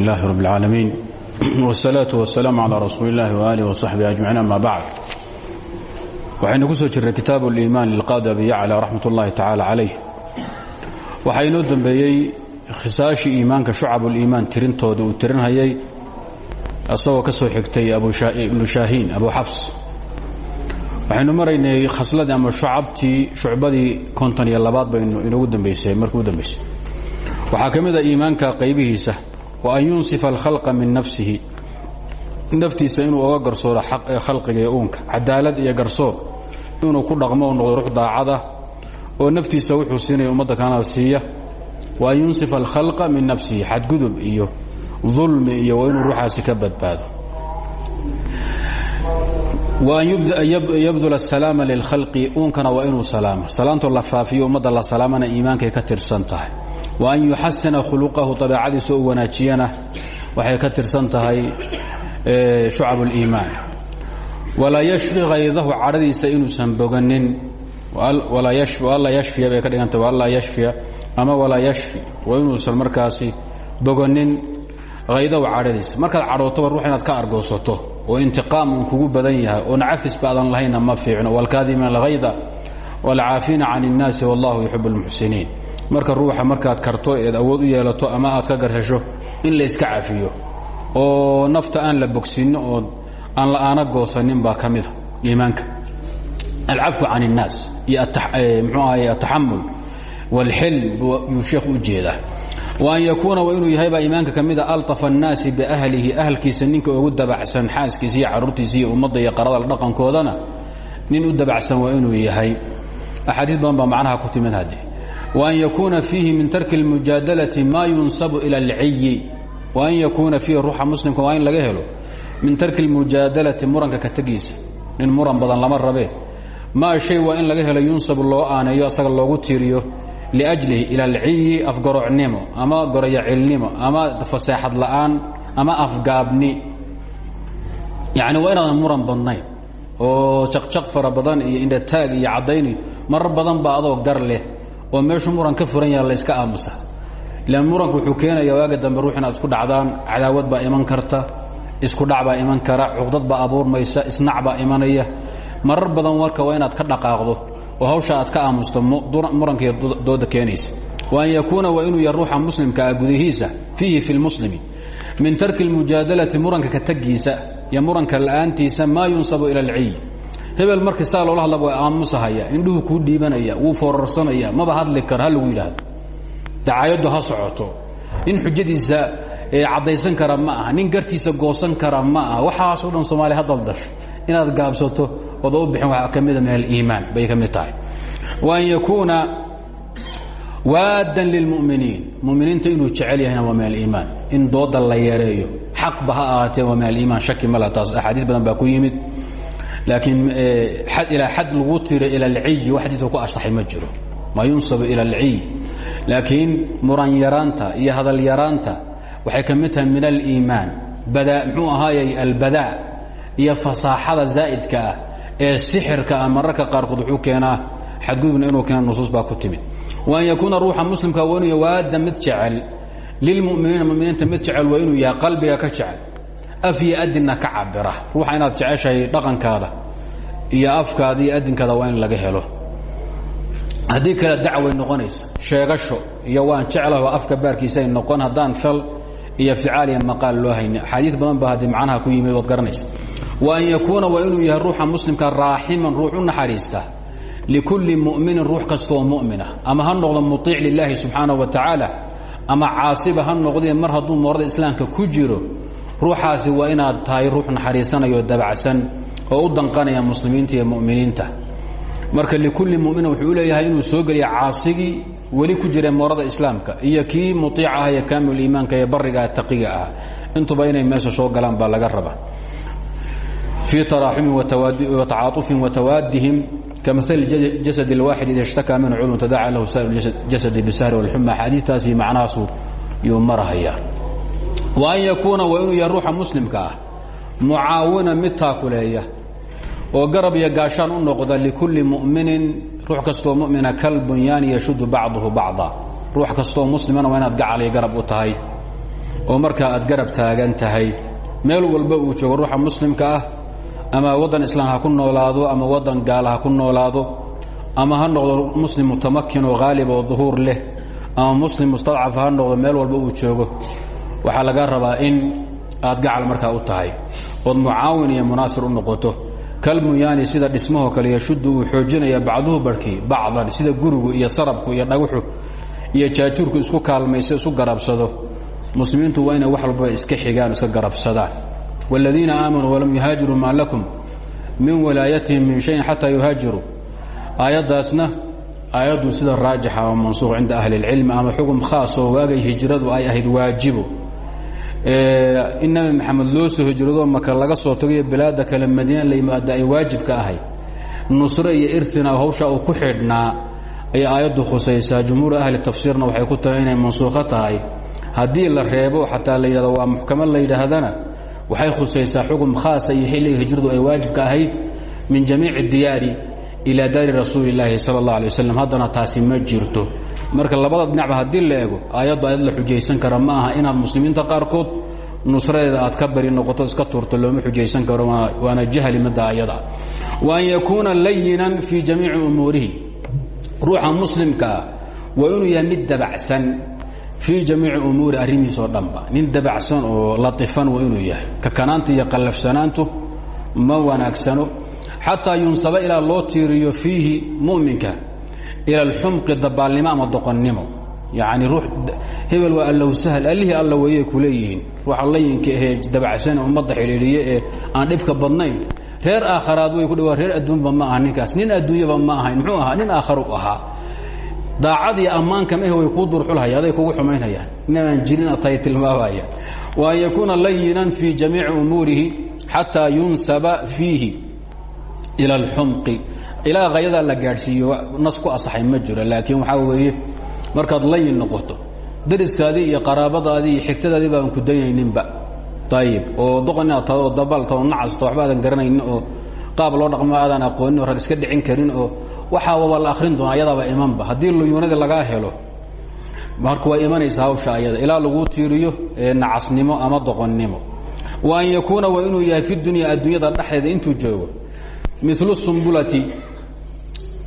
لله رب العالمين والصلاة والسلام على رسول الله وآله وصحبه أجمعين أما بعد waxaynu ku soo jirray kitaabu اliimaan lilqaadi abi yacla raxmat ullahi tacaala calayh waxaa inoo dembeeyey khisaashii iimaanka shucabuliimaan tirintooda uu tirinhayay isagoo ka soo xigtay ibnu shaahiin abu xafs waxaynu maraynay khasladii ama shucabtii shucbadii konton iyo labaad baynu inoogu dambaysay markii u dambaysay waxaa ka mid a iimaanka qaybihiisa wa an yunsifa alkhalqa min nafsihi. Naftiisa inuu oga garsooro khalqiga uunka. Cadaalad iyo garsoor. Inuu ku dhaqmo noqdo ruux daacada oo naftiisa wuxuu siinaya ummadda kanada siiya. Wa an yunsifa alkhalqa min nafsihi. Xadgudub iyo dulmi iyo waa inuu ruuxaasi ka badbaado. Wa an yabdula asalaama lilkhalqi. Uunkana waa inuu salaamo. Salaantoo la faafiyo ummadda la salaamana iimaankay ka tirsan tahay wa an yuxasina khuluqahu dabeecadiisa u wanaajiyana waxay ka tirsan tahay shucab اliimaan walaa yashfi haydahu cadhadiisa inuusan boganin alla yashfiya bay ka dhigantah alla yashfiya ama walaa yashfi waa inuusan markaasi boganin haydahu cadhadiisa markaad cadhootoba ruux inaad ka argoosato oo intiqaam uun kugu badan yahay oon cafis ba adan lahaynna ma fiicno wاlkaadimiina alhayda wاlcaafiina can الnaasi wallahu yuxib اlmuxsiniin marka ruuxa markaad karto eed awood u yeelato ama aad ka garhesho in layska cafiyo oo nafta aan la bogsinno oo aan la'aana goosanin baa ka mida iimaanka alcafwu can الnaas iyo mxuu ahay ataxamul wاlxilm yuu sheekhu u jeedaa wa an yakuuna waa inuu yahay baa iimaanka ka mida alطafa الnaasi biahlihi ahalkiisa ninka ugu dabacsan xaaskiisa iyo caruurtiisa iyo ummadda iyo qarada dhaqankoodana nin u dabacsan waa inuu yahay axaadiis badan baa macnaha ku timid hadde وأn ykuna fiihi min tarki الmujaadalaةi ma yunsabu ilى اlciyi وan yakuuna fiihi ruuxa muslimka waa in laga helo min tarki اlmujaadalati muranka ka tegiisa nin muran badan lama rabee maa shay waa in laga helo yunsabu loo aaneeyo asaga loogu tiiriyo liأjlihi ilى اlciyi afgarocnimo ama goroyacilnimo ama faseexad la'aan ama afgaabni yani waa inaadan muran badnayn oo jaqjaq fara badan iyo indhataag iyo cadayni marar badan ba adoo gar leh oo meeshuu muran ka furan yaha layska aamusa. Ilaan muranku wuxuu keenaya waaga dambe ruux inaad isku dhacdaan cadaawad baa iman karta isku dhac baa iman kara cuqdad baa abuurmaysa isnac imanaya. Marar badan marka waa inaad ka dhaqaaqdo oo hawsha aad ka aamusto murankiiyo dooda keenaysa. Wa an yakuuna waa inuu yahay ruuxa muslimka ah gudihiisa fiihi fi lmuslimi min tarki اlmujaadalati muranka ka tegiisa iyo muranka la'aantiisa maa yunsabu ila اlciy hebel markii saa loola hadla waa aamusahaya indhuhu kuu dhiibanaya wuu foorarsanaya. Maba hadli karo ha lagu yidhaahdo. Dacaayaddu ha socoto. Nin xujadiisa caddaysan kara ma aha. Nin gartiisa goosan kara ma aha. Waxaasoo dhan soomaaliya ha daldasho inaad gaabsato ooda u bixin waxaa ka mida min aliimaan. Bay ka mid tahay. Wa an yakuuna waadan lilmuminiin. Muminiinta inuu jecel yahayna waa min aliimaan. In dooda la yareeyo. Xaqba ha ahaatee waa min aliimaan. Shaki mala taas. Axaadiis badan baa ku yimid laakiin ilaa xad lagu tiro ila alciy wax xadiidka ku asaxay ma jiro maa yunsabu ila alciy laakiin muran yaraanta iyo hadal yaraanta waxay ka mid tahay min aliimaan muxuu ahaayey albadaa iyo fasaaxada zaa'idka ah ee sixirka ah mararka qaarkood wuxuu keenaa xadgudubna inuu keena nusuus baa ku timid wa an yakuuna ruuxa muslimka waa inuu waada mid jecel lilmuminiina muminiinta mid jecel waa inuu yahay qalbiga ka jecel af iyo adinna ka cabira ruuxa inaad jeceshahay dhaqankaada iyo afkaada iyo adinkaada waa in laga helo. Haddii kale dacway noqonaysa sheegasho iyo waan jeclaho afka baarkiisay noqon haddaan fal iyo ficaal iyo maqaal loo hayni axaadiis badan ba haddii macnaha ku yimid waad garanaysa. Wa an yakuuna waa inuu yahay ruuxa muslimka raaximan ruux naxariista. Likulli mu'minin ruux kastaoo mu'mina. Ama ha noqdo muطiic lilaahi subxaanaه wa tacaala ama caasiba ha noqdee mar hadduu moorada islaamka ku jiro ruuxaasi waa inaad tahay ruux naxariisanayoo dabacsan oo u danqanaya muslimiinta iyo muminiinta. Marka likulli mumin wuxuu leeyahay inuu soo geliya caasigii weli ku jira moorada islaamka iyo kii muiic ah ee iimaanka ee bariga taqiga ah. Intuba inay meesha soo galaan baa laga raba fii taraaxumin watacaaufin watawaadihim kamaal jasad اlwaaxid ida ishtakaa minhu culun tadaca lahu saa'ir jasadi bisahri wاlxuma xadiitaasi macnahaasuu yuu marahaya wa an yakuuna waa inuu yahay muslimka ah mucaawina mid taakuleeya oo garab iyo gaashaan u noqda likulli mu'minin ruux kastoo mumina kalbunyaani yashudu bacduhu bacda. Ruux kastoo muslimana waa inaad gacal iyo garab u tahay oo markaa aad garab taagan tahay. Meel walba uu joogo ruuxa muslimka ah ama waddan islaam ha ku noolaado ama waddan gaala ha ku noolaado ama ha noqdo muslim mutamakin oo haalib oo duhuur leh ama muslim mustadcaf ha noqdo meel walba uu joogo waxaa laga rabaa in aad gacal markaa u tahay ood mucaawin iyo munaasir u noqoto. Kalmuyaani sida dhismahoo kale yashuddu uu xoojinaya bacduhu barhkii bacdan sida gurigu iyo sarabku iyo dhaguxu iyo jaajuurku isku kaalmayso isku garabsado. Muslimiintu waa inay wax walbaba iska xigaan iska garabsadaan. Wاladiina aamanuu walam yuhaajiruu maa lakum min walaayatihim min shayin xataa yuhaajiruu aayaddaasna aayaddu sida raajixa oo mansuuq cinda ahli اlcilmi ama xukun khaas oo waagay hijradu ay ahayd waajibo in nabi maxamed loo soo hijrado maka laga soo tagayo bilaada kale madiina la yimaada ay waajib ka ahayd nusre iyo irtina hawsha uu ku xidhnaa ayay aayaddu khusaysaa. Jumhuur ahli tafsiirna waxay ku tahay inay mansuukho tahay. Haddii la reebo xataa la yidhahdo waa muxkamad la yidhaahdana waxay khusaysaa xukum khaasa iyo xilliga hijradu ay waajibka ahayd min jamiici diyaari ilaa daari rasuuli illaahi sala allah alay taasi ma jirto. Marka labada dhinacba haddii la ego aayaddu aayad la xujaysan kara ma aha inaad muslimiinta qaarkood nusradeeda aad ka bari noqoto iska tuurto looma xujaysan karo waana jahli midda wa an yakuuna layinan fii jamiici umuurihi. Ruuxa muslimkaa waa inuu yahay mid dabacsan fii jamiici umuuri arrimihiisoo dhanba nin dabacsan oo latifan waa inuu yahay. Kakanaanta iyo qallafsanaantu ma wanaagsano xataa yunsaba ilaa loo tiiriyo fiihi mu'minka ila alxumqi dabaalnimo ama doqonnimo. Yacni ruux hebel waa allow sahal allihii alla weeyay ku leeyihiin. Ruuxa layinka ahee dabacsane ummadda xidhiidhiye ee aan dhibka badnayn. Reer aakharaad way ku dhawaa reer adduunba ma aha ninkaas. Nin adduunyaba ma ahayn muxuu ahaa? Nin aakharu ahaa. Daacad way kuu durxulhaya aday kugu xumaynayaan. Inaan jirin atay tilmaamaya. Wa an layinan fii jamiici umuurihi xataa yunsaba fiihi ila alxumqi ilaa hayadaa la gaadhsiiyo nas ku asaxay ma jiro. Laakiin waxaa weeye markaad layin noqoto dariskaadii iyo qaraabadaadii iyo xigtadaadii ku daynayninba. Ayib oo doqon inaad dabalta oo nacasta waxba aadan oo qaab loo dhaqmo aadan aqoonin oo rag iska dhicin karin oo waxaa waa la akhrin doona ayadaaba imanba. Haddii luyuunadii lagaa helo marka waa imanaysa hawsha ayada. Ilaa laguu tiiriyo nacasnimo ama doqonnimo. Wa yakuuna waa inuu yahay fi dunya adduunyada intuu joogo milu sumbulati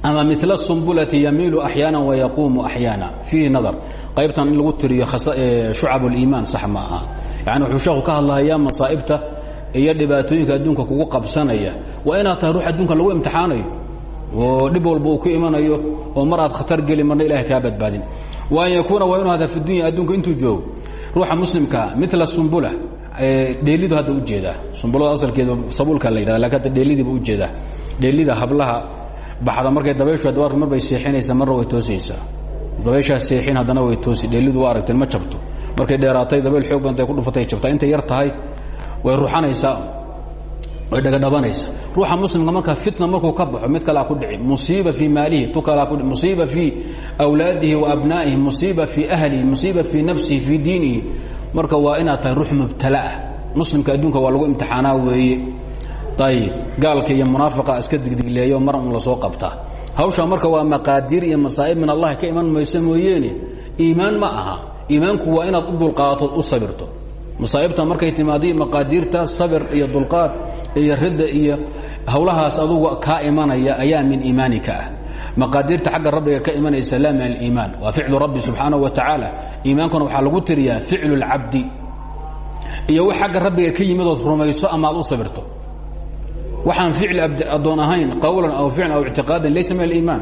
ama mil sumbulati yamiilu axyaana wayaquumu axyaana fiihi nadar qaybtan in lagu tiriyo shucab اliimaan sax ma aha yani wuxuu dhibaatooyinka adduunka kugu qabsanaya waa inaad tahay ruux adduunka lagu imtixaanayo oo dhib walba uu ku imanayo oo mar khatar geli marna ilahay kaa badbaadin wa an yakuuna waa inuu hada fi dunya adduunka intuu joogo ruuxa muslimkaa mila sumbula dheelidu hadda u jeedaa sumbulada asalkeedu sabuulka la yidhahda laakiin hadda dheelidiiba u jeedaa dheelida hablaha baxda markay dabayshu dabaarka mar bay seexinaysaa marna way toosaysaa. Dabayshaa seexin haddana way toosi dheelidu waa aragteen ma jabto markay dheeraatay dabayl xoog badantay ku dhufatay jabtaa intay yar tahay way ruxanaysaa way dhagadhabanaysaa ruuxa muslimka markaa fitna markuu ka baxo mid kalea ku dhici. Musiiba fii maalihi tu dhici. Musiiba fii awlaadihi wa abnaa'ihi musiiba fii ahlihi musiiba fii nafsihi fii diinihi. Marka waa inaad tahay ruux mubtala ah. Muslimka adduunka waa lagu imtixaanaa weeye. Ayib gaalka iyo munaafiqa iska digdigleeyo mar un la soo qabtaa. Hawshaa marka waa maqaadiir iyo masaa'ib min allahi ka iman mayso mooyeene. Iimaan ma aha. Iimaanku waa inaad u dulqaadatood u sabirto masaa'ibta markay timaadiy maqaadiirta sabir iyo dulqaad iyo ridda iyo hawlahaas adugu kaa imanaya ayaa min iimaanika ah. Maqaadiirta xagga rabbiga ka imanaysa laa min aliimaan. Waa ficlu rabbi subxaanahu wa tacaala. Iimaankuna waxaa lagu tiriyaa ficlu اlcabdi iyo wax xagga rabbiga ka yimidood rumayso ama aad u sabirto. Waxaan ficli addoon ahayn qawlan aw ficlan aw ictiqaadan laysa min aliimaan.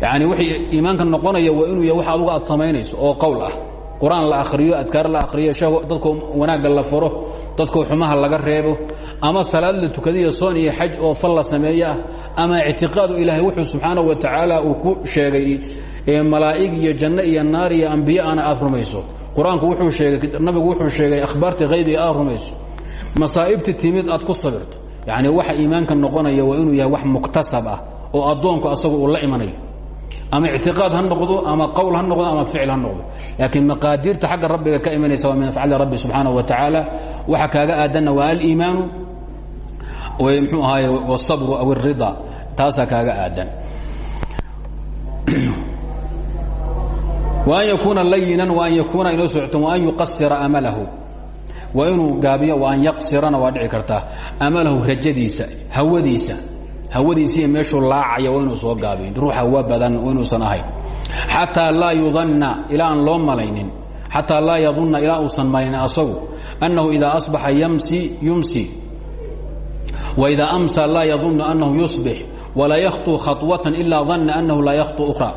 Yani wixii iimaanka noqonaya waa inuu yahay wax adugu aad samaynayso oo qowl ah qur'aan la akhriyo adkaar la akhriyo dadka wanaagga la furo dadka xumaha laga reebo ama salaad la tukadiyo soon iyo xaj oo fal la sameeyo ah ama ictiqaadu ilaahay wuxuu subxaanahu wa tacaala uu ku sheegay malaa'ig iyo janno iyo naar iyo ambiye ana aad rumayso. Qur'aanku wuxuu sheegay nabigu wuxuu sheegay akhbaartii haybiga aad rumayso. Masaa'ibti timid aad ku sabirto yacni waxa iimaanka noqonaya waa inuu yahay wax muktasab ah oo addoonku asagu uu la imanayo ama ictiqaad ha noqdo ama qowl ha noqdo ama ficil ha noqdo laakiin maqaadiirta xagga rabbiga ka imanaysa waa min afcali rabbi subxaanaه wa tacaala waxa kaaga aadanna waa aliimaanu mxuu ahaaye wالصabru aw الrida taasaa kaaga aadan وأn يkuuna layinan وأn yakuuna inoo socto وأn yuqasira amalahu waa inuu gaabiyo وأn yaqsirana waa dhici kartaa amalahu rajadiisa hawadiisa hawadiisa iyo meeshuu laacaya waa inuu soo gaabiyo ruux hawa badan waa inuusan ahayn xatىa laa yudanna ilaa aan loo malaynin xatىa laa yadunna ilaa uusan malaynin asagu أnnahu إidaa أصbaxa ymsi yumsi وإida أmsى laa yadunnu أnnahu يuصbix walaa yakhطu khaطwaة إila danna أnnahu laa yakhطu أkhra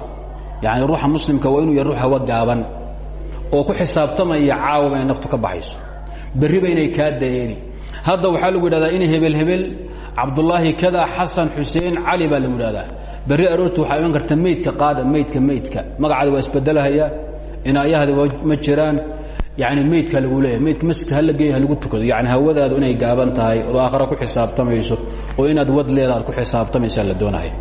yani ruuxa muslimka waa inuu ya ruux hawa gaaban oo ku xisaabtamaya caawa inay naftu ka baxayso berriba inay kaa dareeni hadda waxaa lagu yidhahdaa in hebel hebel cabdulaahi kada xasan xuseen cali baa lagu idhahdaa berri aroorta waxaa iman karta qaada meydka meydka. Magacaada waa isbedelahayaa inaayahada ma jiraan. Yani meydka lagu leeyahy meydka masjidka hala geeyo ha lagu tukado. Yani hawadaadu inay gaaban tahay oo aakhara ku xisaabtamayso oo inaad wad leeda ku xisaabtamaysaa la doonaya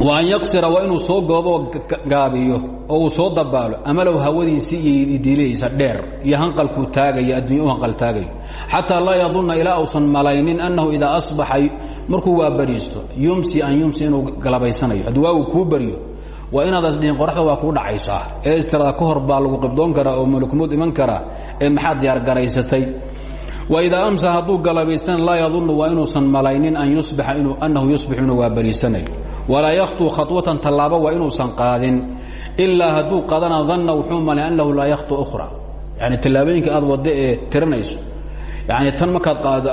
wa an yaqsira waa inuu soo gooboo gaabiyo oo uu soo dabaalo amalow hawadiisii iyo diiladiisa dheer iyo hanqalkuu taagayo addunya u hanqal taagayo xataa laa yadunna ilaa uusan malaynin annahu idaa asbaxa markuu waa bariisto yumsi an yumsi inuu galabaysanayo hadduu waagu kuu baryo waa inaadas dhihin qoraxda waa kuu dhacaysaa. Ee istirada ka hor baa lagu qibdoon karaa oo malkumud iman karaa ee maxaad diyaargaraysatay waidaa amsa hadduu galabaystana laa yadunnu waa inuusan malaynin an yusbixa annahu yusbix inuu waabariisanayo walaa yakhtuu khaطwatan tallaaba waa inuusan qaadin. Ilaa hadduu qadana danna wuxuu malay annahu laa yakhtu ukhra yani tallaabooyinka aad wadda ee tiranayso. Yani tan markaad qaada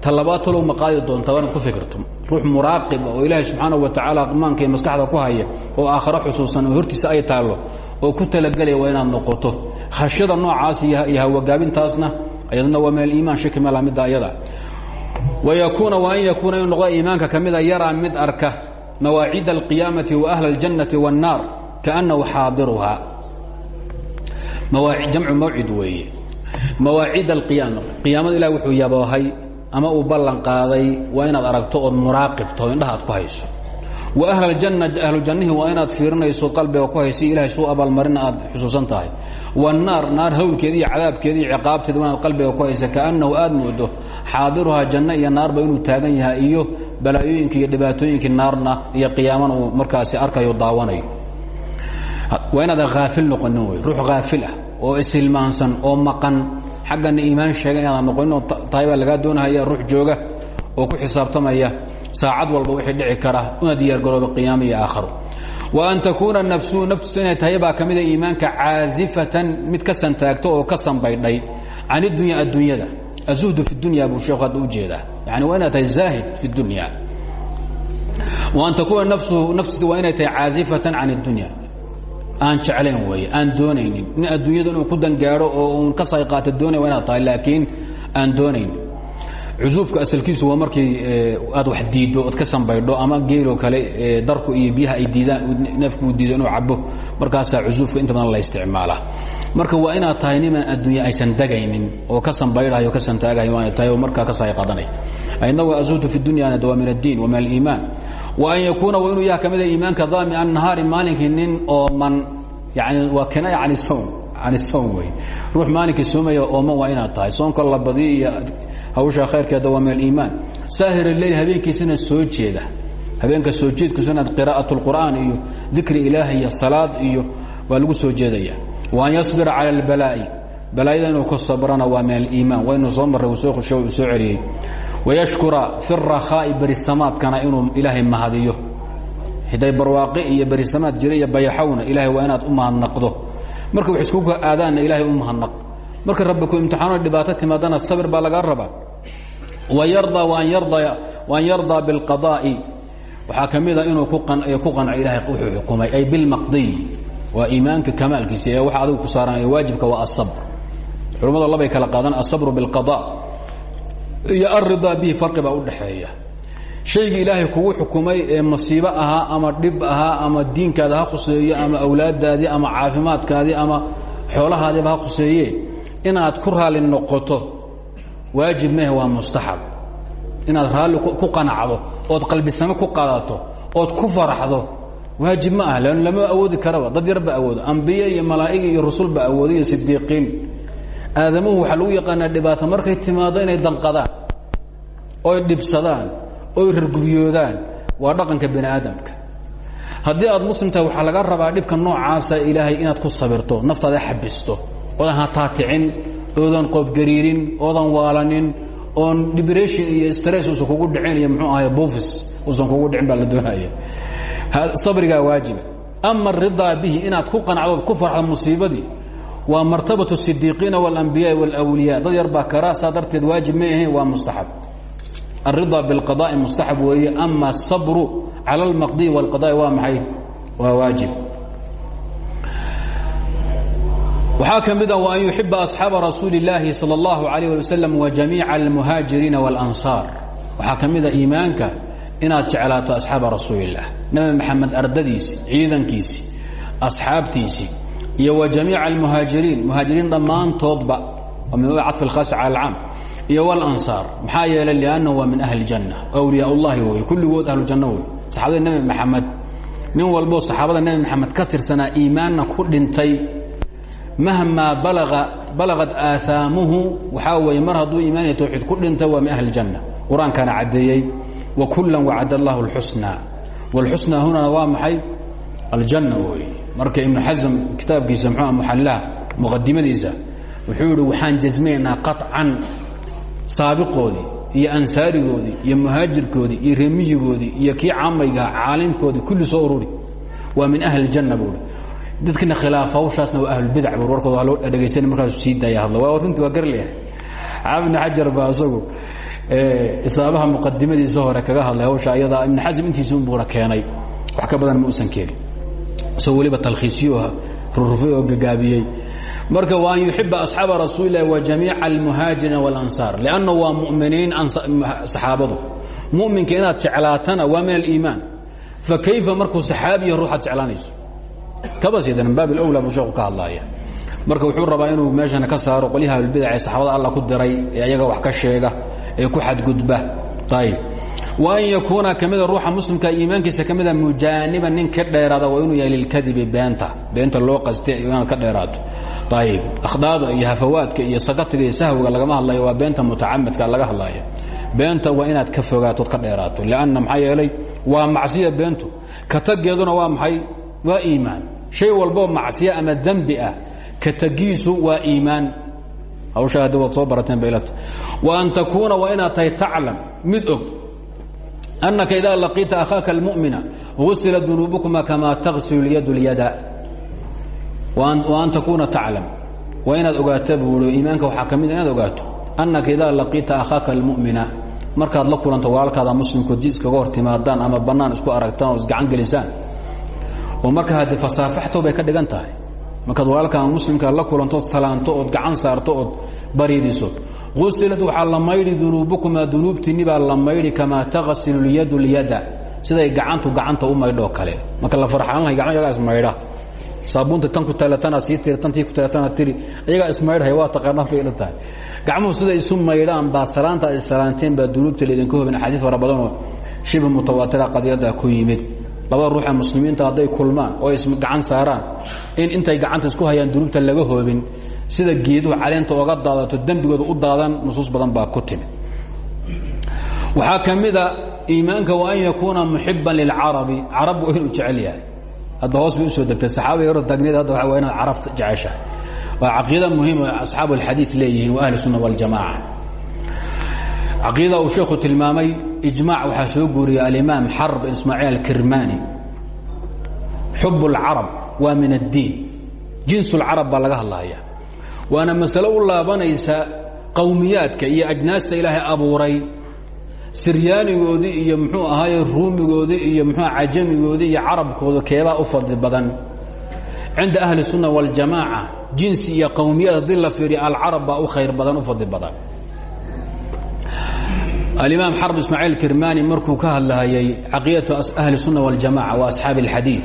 talabaad talow ma qaadi doontaa ku fikirto. Ruux muraaqib oo ilaahay subxaanahu wa tacaala amaanka maskaxda ku haya oo aakharo xusuusan oo ay taallo oo ku talagelaya waa inaad noqoto. Khashyada noocaas iyo hawagaabintaasna ayadna waa min aliimaan shaki mala midda ayada wayakuuna wa an yakuuna inuu iimaanka ka mida mid arka mawaacid alqiyaamati wa ahla اljannati wاnnaar kaannahu xaadiruhaa jamcu mawcid weeye. Mawaacid alqiyaama qiyaamada ilah wuxuu yaboohay ama uu ballan qaaday waa inaad aragto ood muraaqibto indhaha ku hayso wa ahl aljanna ahlu jannihi waa inaad fiirinayso qalbiga ku haysa ilahay suu abaalmarina aad xusuusan tahay. Wanaar naar hawlkeeda iyo cadaabkeeda iyo qalbiga ku haysa kaannahu aad moodo xaadiruhaa janno iyo naarba inuu taagan yahay iyo balaayooyinka iyo dhibaatooyinkii naarna iyo qiyaamana markaasi arkayo daawanayo. Waa inaada haafil noqonin ruux haafil ah oo ishilmaansan oo maqan. Xaggana iimaan sheega inaadan noqonin oo tahay baa ruux jooga oo ku xisaabtamaya saacad walba wixii dhici kara una diyaargarooba qiyaama iyo aakharo wa an takuuna nafsuhu naftiisu inay tahay baa ka mida iimaanka caazifatan mid ka santaagto oo ka sanbaydhay can iddunya adduunyada. Azuhdu fi dunya buu sheekhu hadda u jeedaa. Yani waa inaad tahay zaahid fi dunya. Wa an takuuna nafsuhu naftiisu waa inay tahay caazifatan can iddunya aan jeclayn weeye aan doonaynin. In adduunyada inuu ku dangaadho oo uun ka sayqaato doonay waa inaad tahay laakiin aan doonayn cusuufka asalkiisu waa markii aad wax diiddo ood ka sambaydho ama geeloo kale darku iyo biyaha ay diidaan neefku uu diido inuu cabo markaasaa cusuufka inta badan la isticmaalaa marka waa inaad tahay niman adduunya aysan degaynin oo ka sambaydhayo o ka santaagahay waa tahay oo markaa ka sayqadanay ayna waa azuhdu fi dunyana waa min addiin wa min aliimaan wa an yakuuna waa inuu yaha ka mida iimaanka daami annahaari maalinkii nin ooman yani waa kinaya can sowm can sowm wey ruux maalinkii soomaya ooman waa inaad tahay soonka la badiyo iyo hawsha khayrkeeda waa min aliimaan saahir leyl habeenkiisana soo jeeda habeenka soo jeedkiisuna qiraa'at اlqur'aan iyo dikri ilaahi iyo salaad iyo waa lagu soo jeedaya wa an yasbira cala اlbalaa'i balaayada inuu ka sabrana waa min aliimaan waa inuu soo marray uu soo soo celiyey wayashkura fi الrakhaa'i berisamaadkana inuu ilaahay mahadiyo hiday barwaaqi iyo berisamaad jira iyo bayaxowna ilahay waa inaad u mahadnaqdo marka wax iskuka aadaanna ilahay u mahadnaq. Marka rabbi imtixaano dhibaato timaadana sabir baa lagaa rabaa. Wayardaa waan yardaa biاlqadaa'i waxaa ka mida inuu ku qanco ilahay wuxuu xukumay ay bilmaqdiy waa iimaanka kamaalkiisa ee waxa adigu ku saaran waajibka waa asabr culimmadu labay kala qaadan asabru biاlqada iyo alridaa bihi farqi baa u dhaxeeya shayga ilaahay kugu xukumay ee masiibo ahaa ama dhib ahaa ama diinkaada ha khuseeyo ama awlaadaadii ama caafimaadkaadii ama xoolahaadiiba ha khuseeye inaad ku raali noqoto waajib mehe waa mustaxab. Inaad raalli ku qanacdo ood qalbisame ku qaadato ood ku faraxdo waajib ma ah lan lama awoodi karaba dad yar ba awoodo ambiye iyo malaa'ig iyo rusul ba awooda iyo sidiiqiin aadamuhu waxaa lagu yaqaanaa dhibaato markay timaado inay danqadaan oy dhibsadaan oy rargudyoodaan waa dhaqanka bani aadamka haddii aad muslim tahay waxaa laga rabaa dhibka noocaasa ilaahay inaad ku sabirto naftaada xabisto oodan hataaticin oodan qoobgariirin oodan waalanin oon dibression iyo stress usan kugu dhicin iyo mxuu ahay bufis usan kugu dhicin baa la doonaya sabrigaa waajiba ama aridaa bihi inaad ku qanacdood ku farxdo musiibadii waa martabaة الصidiiqiina واlأnbiyaءi واlأwliya dad yar baa kara saa darteed waajib may ahayn waa mustaxab الriضا bاlqaضاءi mustaxab weeye ama الصabru calى اlmaqdi واlqaضاءi waa maxay waa waajib waxaa ka mid a وan yuxiba أصxaaba rasuuli الlaahi salى الlahu عalيه alي waslم وجamiica الmuhaajiriina واlأnصاar waxaa ka mida iimaanka inaad jeclaato asxaaba rasuuli الlah nebi maxamed ardadiisi ciidankiisi asxaabtiisii iyo wa jamiica almuhaajiriin muhaajiriin dhammaantoodba oo min cafi اlkhaas cala alcaam iyo wlansaar maxaa yeelay liannahu waa min ahli janna awliyaa ullahi wey kulligood ahlujanno wey saxaabada nebi maxamed nin walboo saxaabada nebi maxamed ka tirsanaa iimaanna ku dhintay mahmaa balagad aahaamuhu waxaa weeye mar hadduu iimaan iyo tawxiid ku dhintay waa min ahli janna. Qur'aankana caddeeyey wa kullan wacad allahu alxusnaa walxusnaa hunana waa maxay? Aljanna weeye. Marka ibnu xasam kitaabkiisa muxuu muxallaha muqadimadiisa wuxuu yihi waxaan jasminaynaa qacan saabiqoodii iyo ansaarigoodii iyo muhaajirkoodii iyo remiyigoodii iyo kii caamaygaha caalimkoodii kulli soo ururi. Waa min ahli janna buui dadkina khilaafa hawshaasna waa ahlulbidac bu warkooda waa loo dhegaysan markaasu sii daaya hadla waa runtii waa garleeyahay xaafid ibn xajar baa isagu isaabaha muqadimadiisa hore kaga hadlay hawsha ayadaa ibn xasm intiisa unbuuna keenay. Wax ka badan ma usan keenin. Isagoo weliba talkhiisiyuha rurufay oo gagaabiyey marka wa an yuxiba asxaaba rasuulilahi wa jamiica almuhaajiriina walansaar lanna waa muminiin saxaabadu. Muminka inaad jeclaatana waa min aliimaan. Fakayfa markuu saxaabiya ruuxaad jeclaanayso? Kabasidan min baab alwla buu sheeku marka wuxuu rabaa inuu meeshana ka saaro qolyaha ahlulbidac ee saxaabada allah ku diray ayaga wax ka sheega ee ku xadgudba ayb وأn yakuuna kamida ruuxa muslimka iimaankiisa ka mida mujaaniba nin ka dheeraada waa inuu yahay lilkadibi beenta. Beenta loo qaste inaad ka dheeraato. Ayb akhdaada iyo hafawaadka iyo sakatiga iyo sahwiga lagama hadlayo waa beenta mutacamidka laga hadlaya beenta waa inaad ka fogaatood ka dheeraato lanna maxaa yeelay waa macsiya beentu. Ka tageeduna waa maxay? Waa iimaan. Shay walboo macsiya ama dembi ah ka tagiisu waa iimaan. Hawshaa haddi waad soo barateen baylata wa an takuuna waa inaad tahay taclam mid og أنka إida laقيta أhاaka المؤmiنa غusila duنuubكma kama تغsil yad الyada وأn takuna taclam waa inaad ogaata buu iimaanka waxaa ka mid inaad ogaato أنaka إida laقيta أhاaka الmuؤmiنa markaad la kulanto walaalkaada muslimkood ji iskaga hor timaadaan ama banaan isku aragtaan oo isgacan gelisaan oo marka haddii fasaafaxto bay ka dhigan tahay markaad walaalkaa muslimka la kulantood salaanto ood gacan saarto ood bariidiso. Usilad waxaa la maydhi dunuubukumaa dunuubtiinni baa la maydhi kamaa taqsilu lyadu lyada siday gacantu gacanta u maydhoo kale. Marka la farxaan lahay gacmo yagaa ismaydha tan ku talatana sii tiri ku talatana tiri iyagaa ismaydhaya waa taqaanaa bay ila tahay. Gacmuhu isu maydhaan baa salaanta ay salaanteen baa dunuubta laydinka hobin axaadiis fara badanoo shibi mutawaatira qadiyadda ku yimid. Labada ruux ee muslimiinta hadday kulmaan oo isgacan saaraan in intay gacanta isku hayaan dunuubta laga hoobin sida geeduhu caleenta oga daadato dembigooda u daadan nusuus badan baa ku timid. Waxaa ka mida iimaanka wa an yakuuna muxiban lilcarabi. Carab waa inuu jecel yahay. Hadda hoos bay u soo degtay. Saxaabada yaro taagneed hadda waa inaad carabta jeceshahay. Waa caqiida muhiim oo asxaabu alxadiid leeyihiin wa ahli sunna waljamaaca caqiida uu sheekhu tilmaamay ijmaac waxaa soo guuriyay alimaam xarb ismaaciil alkirmani xub اlcarab waa min addiin. Jins اlcarab baa laga hadlaya waana masalo u laabanaysa qowmiyaadka iyo ajnaasta ilaahay abuuray. Siryaanigoodii iyo muxuu ahaaye ruumigoodii iyo muxua cajamigoodii iyo carabkooda keebaa u fadli badan. Cinda ahli sunna waljamaaca jinsi iyo qowmiyad haddii la fiiriyo alcarab baa u khayr badan u fadli badan. Alimaam xarb ismaaciil kirmani markuu ka hadlahayay caqiidatu ahli sunna waljamaca wa asxaabi alxadiid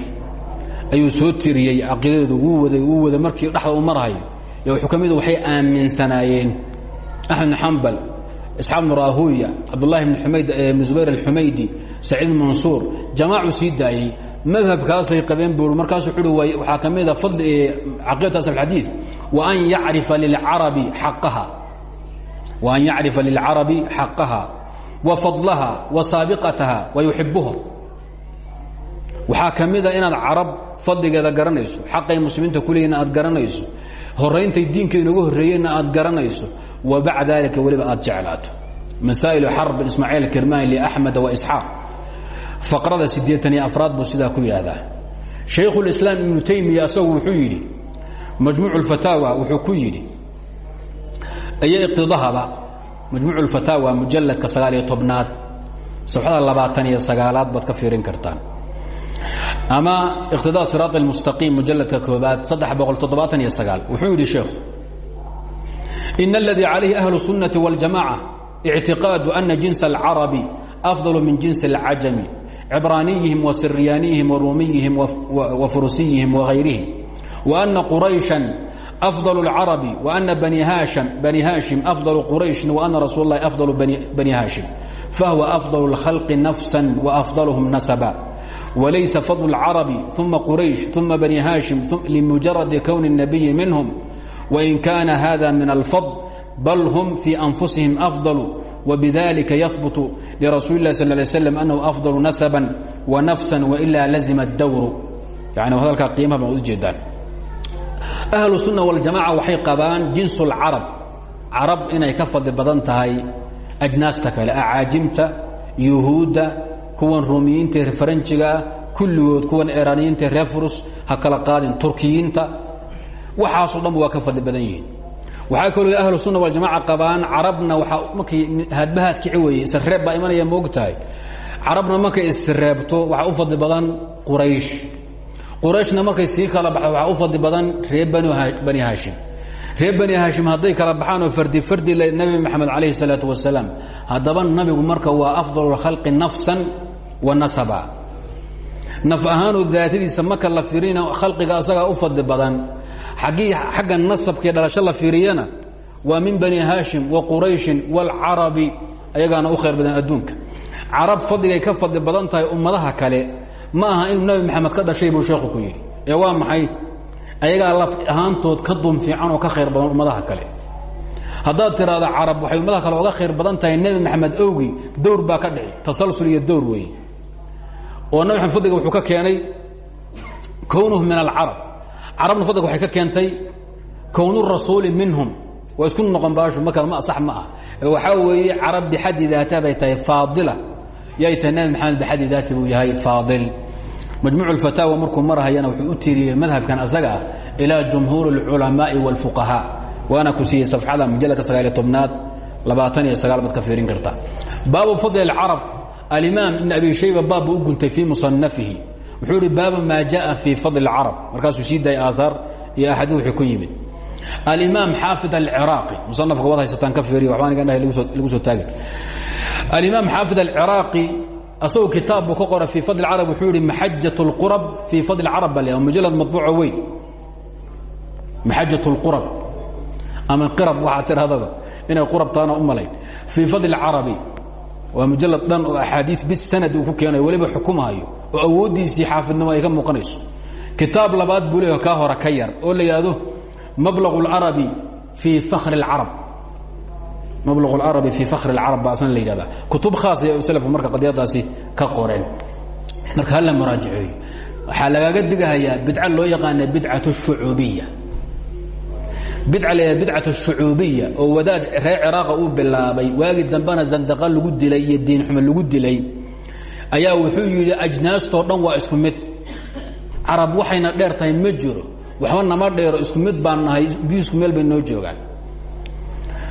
ayuu soo tiriyey caqiidadeedu wuu waday wuu waday markii dhexda u marhayo ka mid waxay aaminsanaayeen axmed bn xambal isxaaq bn rahuya cabdullahi bn umayd bn zubayr alxumaydi saciid mansuur jamaacuu sii daayey madhabkaasay qabeen buu markaasu wuxuu hi waxaa ka mida fadli caqiidatu asl xadiid waan yacrifa lilcarabi xaqaha. Waan yacrifa lilcarabi xaqaha. Wa fadlaha wa saabiqataha wa yuxibuha waxaa ka mida inaad carab fadligeeda garanayso xaqay muslimiinta kuleeyihin aad garanayso horayntay diinka inoogu horreeyeyna aad garanayso wa bacda daalika weliba aad jeclaato. Masaa'ilu xarb ismaaciil kirmani liaxmeda wa isxaaq. Faqrada siddeetan iyo afraad buu sidaa ku yihahdaa shaykhulislaam ibnu taymiya asagu wuxuu yidhi majmuucu lfataawa wuxuu ku yidhi iyo iqtidahaba majmuucu lfataawa mujalladka sagaal iyo tobnaad safxada labaatan iyo sagaalaad baad ka fiirin kartaan ama iqtidaa siraat اlmustaqiim mujalladka koobaad saddex boqol toddobaatan iyo sagaal wuxuu yidhi sheekhu in اladii calayhi ahlu الsunaةi wاljamaca اctiqaadu ana jinsa اlcarabi afضal min jinsi اlcajami cibraaniyihim wasiryaaniyihim waruumiyihim wafurusiyihim wagayrihim وأna quraysha أفضل الcرب وأن بني hاشhم أفضل qرayشh وأن رsuل الlahi أفضل بني hاشhم فهو أفضل الخلق نفسا وأفضلهم نسبا وليس فضل العرب ثم قريش ثم بني هاشم لمجرد كون النبي منهم وإن كان هذا من الفضل بل هم في أنفسهم أفضل وبذلك يثبت لرسول الله صلى الله عليه وسلم أنه أفضل نسبا ونفسا وإلا لزم الدور يعني hadalkaa qiimaha baan ujeedaan أهlu السuنة والجamاعة waxay qabaan جinس الcarab carab inay ka fadli badan tahay أجnaasta kale acaajimta yuhuudda kuwan ruumiyiinta ee faranjigaa kulligood kuwan eraaniyiinta reer furus ha kala qaadin turkiyiinta. Waxaasoo dhanba waa ka fadli badan yihiin. Waxaa kaloo ahlu sunna waljamaca qabaan carabna waaa markay haadbahaad kici weye isreeb baa imanaya moogtahay carabna markay isreebto waxaa u fadli badan quraysh. Qurayshna markay sii kala baxdo waxaa u fadli badan reer bani haashim. Reer bani haashim hadday kala baxaan oo fardi fardi le nebi maxamed calayhi salaatu wasalaam haddaba nabigu marka waa afdal اlkhalqi nafsan wanasaba naf ahaanoo daatadiisa marka la fiirina khalqiga asagaa u fadli badan aggii xagga nasabkii dhalasho la fiiriyana waa min bani haashim wa qurayshin wاlcarabi ayagaana u khayr badan adduunka. Carab fadligay ka fadli badan tahay ummadaha kale. Ma aha inuu nabi maxamed ka dhashay buu sheekhu ku yidhi. Ee waa maxay? Ayagaa laf ahaantood ka dun fiican oo ka khayr badan ummadaha kale. Haddaad tiraahdo carab waxay ummadaha kale oga khayr oo nabi maxamed fadliga wuxuu ka keenay kownuhu min alcarab carabna fadliga waxay ka keentay kownu rasuuli minhum waa isku noqon baashu marka ma sax ma ah waxaa weeye carab bixaddi daata bay tahay faadila yay tahay nebi maxamed bixaddi daati buu yahay faadil majmuuc اlfataawa markuu marhayana wuxuu u tiiriyey madhabkan asaga ah ilaa jumhuur اlculamaaءi wاlfuqahaa waana ku siiyey safxada mujalladka sagaaliyo tobnaad labaatan iyo sagaal baad ka fiirin karta baabu fadli اlcarab alimaam ibn abi shayba baab buu u guntay fii musanafihi wuxuu ihi baabu maa jaءa fii fadli اlcarab markaasuu sii daayay aahaar iyo axaadiis wixii ku yimid alimaam xaafid alciraaqi musanafka wad haysataan ka fiiriya waxbaan iga dhahay lagu soo taagin alimaam xaafid alciraaqi asagoo kitaab buu ka qora fii fadli carab wuxuu yihi maxajaة اlqurab fii fadli carab bal mujalad maطbuuco weyn maxajaة اlqurab ama qirab waxaa tirahdaba inay qurab taana u malayn fii fadli اcarabi waa mujalad dhan oo axaadiiث bisanad uu ku keenayo weliba xukumaayo oo awooddiisii xaafidnimo ay ka muuqanayso kitaab labaad buu leeyaho kaa hore ka yar oo la yidhaahdo mablغ اlcarabi fii fakri اlcarab mablغ اlcarabi fii fakri اlcarab baa asna la yidhahdaa kutub khaas ay selafku marka qadiyadaasi ka qoreen marka hala muraajaceeyo waxaa lagaaga digahayaa bidca loo yaqaana bidcaة الshucuubiya bidca la bidcat shucuubiya oo wadaad reer ciraaqa uu bilaabay. Waagii dambena zandaqa lagu dilay iyo diinxumo lagu dilay. Ayaa wuxuu yidhi ajnaastoo dhan waa isku mid. Carab waxayna dheer ma jiro. Waxba nama dheero isku mid baan nahay meel bay noo joogaan.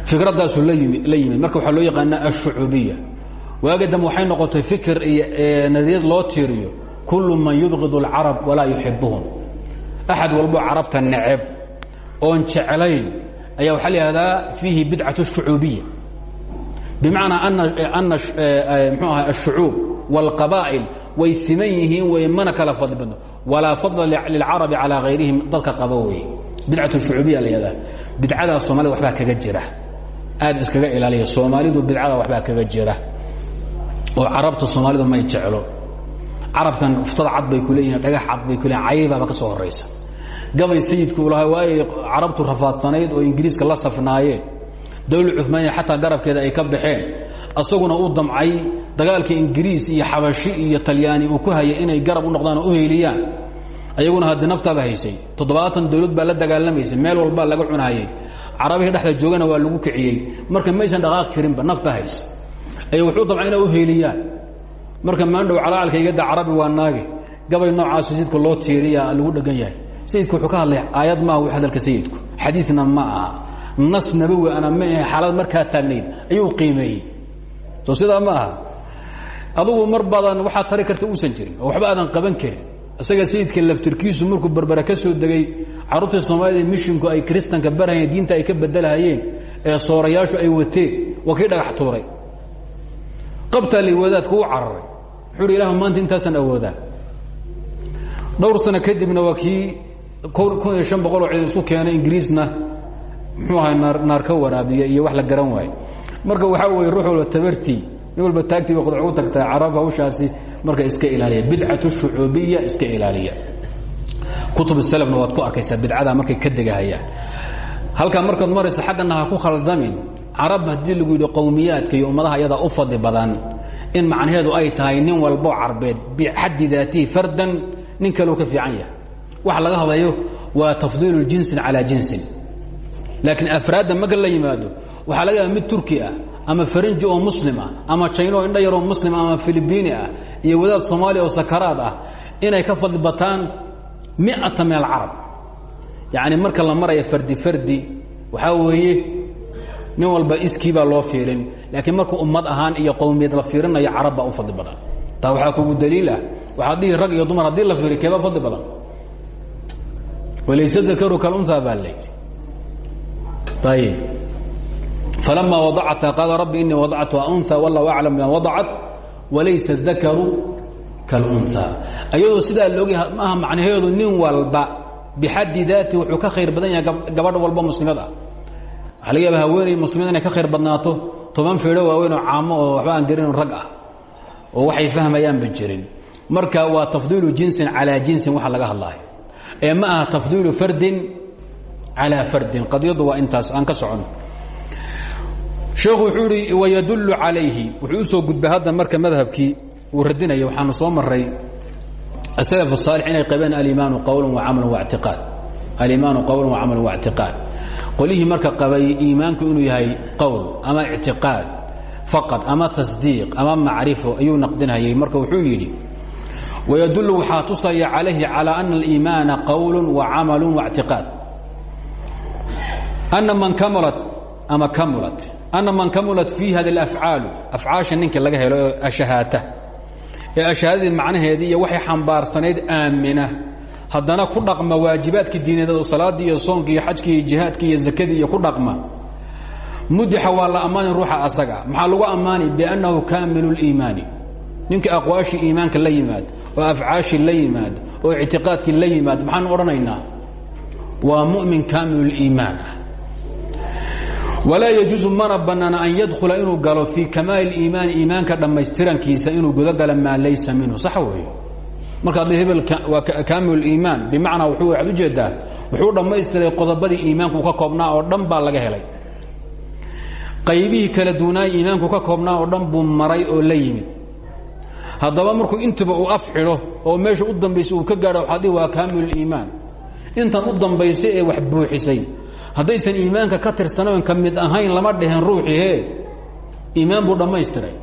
Fikradaasuu layimid la yimid. Marka waxaa loo yaqaana ashucuubiya. Waagii dambe waxay noqotay fikir iyo nadiyad loo tiiriyo. Kullu man yubqid اlcarab walaa yuxibuhum axad walboo carabta neceb oon jeclayn ayaa waxaa la yihahdaa fiihi bidcaة الshucuubiya bimacnaa ana mxuu aha الshucuub wاlqabaa'il way siman yihiin way mana kala fadli badno walaa fadla lilcarabi calaa hayrihim dadka qaba wey bidcat shucuubiya la yahdaa bidcadaa soomaalida waxbaa kaga jira aad iskaga ilaaliya soomaalidu bidcada waxbaa kaga jira oo carabta soomaalidu may jeclo carabkan uftada cad bay ku leeyihin dhagax cad bay ku leeyihin caybaaba ka soo horaysa gabay sayidku lahaa waayay carabtu rafaadsanayd oo ingiriiska la safnaayeen dawla cumaaniya xataa garabkeeda ay ka baxeen. Asaguna u damcay dagaalka ingiriis iyo xabashi iyo talyaani uu ku hayay inay garab u noqdaan oo u heeliyaan. Ayaguna haddii naftaaba haysay toddobaatan dawlad baa la dagaalamaysay meel walbaa laga cunaayey carabihii dhexda joogana waa lagu kiciyey. Marka maysan dhaqaaqi karinba nafba haysa ay wuxuu damcay inay u heeliyaan. Marka maandhow calacalka igada carabi waa naage. Gabay noocaas sayidka loo tiiriya lagu dhegan yahay sayidku wuxuu ka hadlay aayad maaha w hadalka sayidku xadiidna ma aha. Nas nabawi ana ma ahe xaalad markaa taagnayd ayuu qiimeeyey. Soo sidaa ma aha. Adugu mar badan waxaad tari karta uusan jirin oo waxba aadan qaban karin. Isaga sayidka laftirkiisu markuu berbera ka soo degay carruurtii soomaalida mishinku ay kristanka barhayeen diinta ay ka bedelhayeen ee soorayaashu ay wateen waa kii dhagax tuuray. Qabtaa li wadaadku u cararay. Wuxuu ilah maanta intaasaan awoodaa. Dhowr sano kadibna waa kii kun iyo شhan boqol oo cid isku keenay ingiriisna muxuu ahay naar naar ka waraabiya iyo wax la garan waayo. Marka waxaa weeye ruux walba tabartii nin walba taagtii bay qodc u tagtaa carab hawshaasi marka iska ilaaliya bidcatu shucuubiya iska ilaaliya. Kutub salafna waad ku arkaysaa bidcada markay ka degahayaan. Halkaa markaad maraysa xaggana ha ku khaldamin. Carab haddii lagu yidhi qowmiyaadka iyo ummadaha iyadaa u fadli badan in macnaheedu ay tahay nin walbo carbeed bixaddi daatihi fardan nin kaleu ka fiican yahay waxa laga hadlayo waa tafdiilu jinsin calaa jinsin. Laakiin afraadda marka la yimaado. Waxaa laga yaaba mid turki ah ama farinji oo muslim ah ama jayno indha yaroo muslim ama filibiini ah iyo wadaad soomaaliya oo sakaraad ah inay ka fadli bataan miata min alcarab. Yacni marka la maraya fardi fardi waxaa weeye nin walba iskii baa loo fiirin. Laakiin marka ummad ahaan iyo qowmiyad la fiirinayo carab baa u fadli badan. Taa waxaa kugu daliilah waxaad dhihi rag iyo dumar haddii la fiiriy keebaa fadli badan walayse dakaru kalunhaa baa layidhi ayib falama wadacta qaala rabbi inii wadactuha unha wallahu aclam bima wadacat walaysa dakaru kalunha ayadoo sidaa laogya maaha macnaheedu nin walba bixaddi daati wuxuu ka khayr badan yahay gabadh walba muslimad ah waxaa laga yaaba haweeney muslimad inay ka khayr badnaato toban feedho waaweyn oo caamo oo waxba aan garinin rag ah oo waxay fahmayaanba jirin marka waa tafdiilu jinsin calaa jinsin waxa laga hadlaayo ee ma aha tafdiilu fardin calaa fardin qadiyaddu waa intaas aan ka socono sheekhu wuxuu ihi wayadullu calayhi wuxuu u soo gudbay hadda marka madhabkii uu radinaya waxaanu soo maray asalaf الصaalix inay qabeen alimaanu qowla wacamalu wاctiqaad alimaanu qowla wacamalu wاctiqaad qolihii marka qabay iimaanku inuu yahay qowl ama ictiqaad faqad ama tasdiiq ama macrifo ayuu naqdinayay marka wuxuu yidhi wydul waxaa tusaya calayhi calى ana اliimaana qowl wacamalu wاctiqaad ana man kamulat ama kamulat ana man kamulat fii hadi اlafcaalu afcaasha ninka laga helo ee ashahaata ee ashahaadadii macnaheedii iyo waxay xambaarsanayd aamina haddana ku dhaqma waajibaadkii diineed oo salaaddii iyo soonki iyo xajkii iyo jihaadkii iyo zakadii iyo ku dhaqma mudixa waa la ammaani ruuxa asaga maxaa lagu ammaani biannahu kaamilu اliimaani ninkii aqwaashii iimaanka la yimaad oo afcaashii la yimaad oo ictiqaadkii la yimaad maxaanu odhanaynaa waa mumin kaamiluliimaan ah. Walaa yajuusu mana an yadkhula inuu galo fii kamaali liimaani iimaanka dhammaystirankiisa inuu gudagala maa laysa minhu. Sax wey marka haddii hebel waa kaamiluliimaan bimacnaa wuxuu waxaad u jeedaa wuxuu dhammaystiray qodobadii iimaanku ka koobnaa oo dhan laga helay. Qaybihii kala duunaay iimaanku ka koobnaa oo dhan maray oo la yimid haddaba markuu intaba uu af xidho oo meesha u dambaysa uu ka gaadho waxaad dhihi waa kaamilu اliimaan intan u dambaysay ee wax buuxisay haddaysan iimaanka ka tirsanayn ka mid ahayn lama dheheen ruuxii he iimaan buu dhammaystiray.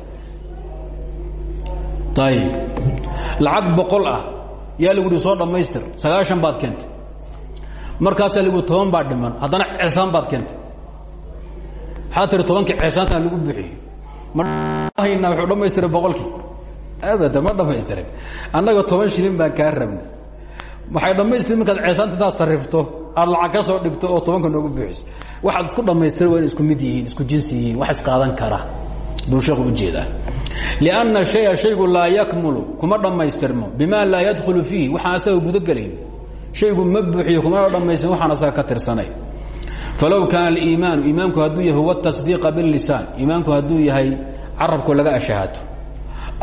Ayib lacag boqol ah. Yaa lagu soo dhammaystir. Sagaashan baad keentay. Markaasaa lagu toban baa dhiman. Haddana ceesaan baad keentay. Waxaa tiri tobankii ceesaantan lagu buuxiyey mahayna wuxuu dhammaystiray boqolkii abada ma dhammaystirin annaga toban shilin baan kaa rabnay. Waxay dhammaystiri markaad ceesaanta intaad sarrifto? Aad lacag ka soo dhigto oo tobanka noogu buuxiso waxaad isku dhammaystira waa inay isku mid yihiin isku jinsi yihiin wax isqaadan kara. Buu sheekhu u jeedaa lianna shaya shaygu laa yakmulu kuma dhammaystirmo. Bima laa yadkhulu fiih waxaan asaga gudogelayn shaygu ma buuxiyo kumana dhammaystirin waxaan asaga ka tirsanay. Falow kaana aliimaanu iimaanku hadduu yahay huwa tasdiiqa biاlisaan iimaanku hadduu yahay carabko laga ashahaato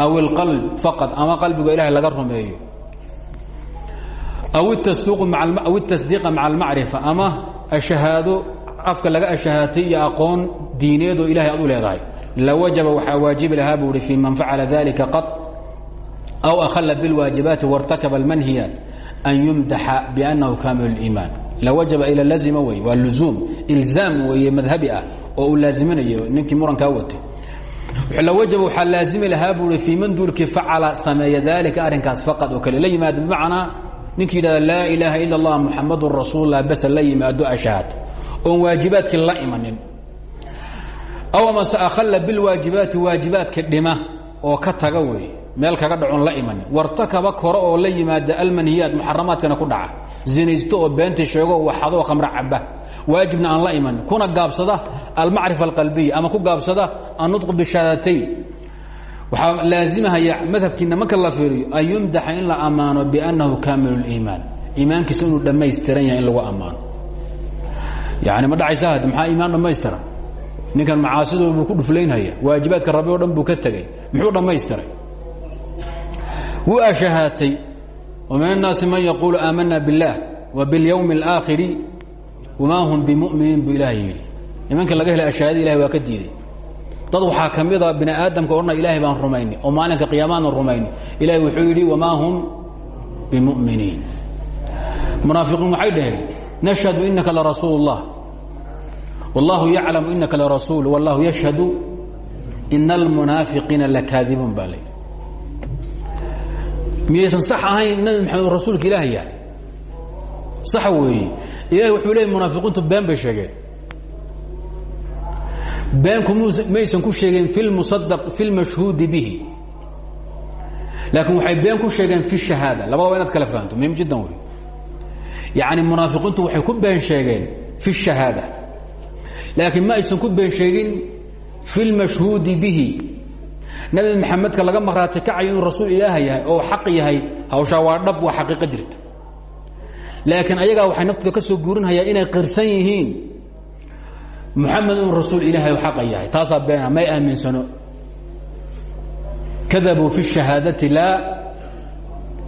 aw اlqalb faqad ama qalbiga ilahay laga rumeeyo aw اtasdiiqa maca almacrifa ama ashahaado afka laga ashahaatay iyo aqoon diineedoo ilahay aad u leedahay lawajaba waxaa waajibi lahaa buu hi fii man facala dalika qad aw akhalla biاlwaajibaati wartakaba almanhiyaat an yumdaxa biannahu kaamilu اliimaan lawajaba ila lazima wey waa luzuum ilzaam weeye madhabi ah oo uu laaziminayo ninkii murankaa watay lawajaba waxaa laazimi lahaa buu i fii man duulkii facala sameeya daalika arrinkaas faqad. Oo kale la yimaado bimacnaa ninkii yidhahda laa ilaaha ila اllah muxamadun rasuullah basa la yimaado ashahaad. Oon la imanin. Aw amase akhalla bilwaajibaati waajibaadka dhima oo ka taga wey meel kaga dhacoon la imanin wartakaba kore oo la yimaada almanhiyaat muxaramaadkana ku dhaca. Zinaysto oo beenta sheego waxadoo khamra caba waajibna aan la imanin kuna gaabsada almacrifa alqalbiya ama ku gaabsada annutqu bishahaadatayn waxaa laazimahaya madhabkiina marka la fiiriyo an yumdaxa in la ammaano biannahu kaamilu اliimaan iimaankiisa inuu dhammaystiran yahay in lagu ammaano yani ma dhacaysa had maxaa iimaan dhammaystira ninkan macaasido buu ku dhuflaynhaya waajibaadka rabbi o dhan buu ka tegey muxuu dhammaystiray wuu ashahaatay wa min الnaasi man yaquulu aamana biاllah wa biاlyowmi اlآakhiri wamaa hum bimuminiin buu ilaah yidhi nimanka laga helay ashahaada ilahay waa ka diiday dad waxaa ka mida bini aadamka odhana ilaahay baan rumayni oo maalinka qiyaamaadna rumayni ilahay wuxuu yidhi wamaa hum bimuminiin munaafiqiin waxay dhaheen nashhadu inaka larasuul الlah wاllahu yaclamu inaka larasuul wallahu yashhadu ina almunaafiqiina lakaadibuun baa layidhi miyaysan sax ahayn nabi maxamed rasuulka ilaah yahay. Sax weeye. Ilahay wuxuu leeyay munaafiqiintu been bay sheegeen. Beenku maysan ku sheegeen fi lmusadaq fi lmashhuudi bihi. Laakiin waxay been ku sheegeen fi shahaada. Labadaba inaad kala fahanto muhiim jiddan wey yacni munaafiqiintu waxay ku been sheegeen fi shahaada. Laakiin ma aysan ku been sheegin fi lmashhuudi bihi nabi maxamedka laga maqhraati kacayo inuu rasuul ilaah yahay oo xaq yahay hawshaa waa dhab waa xaqiiqo jirta. Laakiin ayagaa waxay naftooda ka soo inay qirsan yihiin. Muxamed rasuul ilaahay xaqa yahay taasaa beena may aaminsano. Kadabuu fi shahaadati laa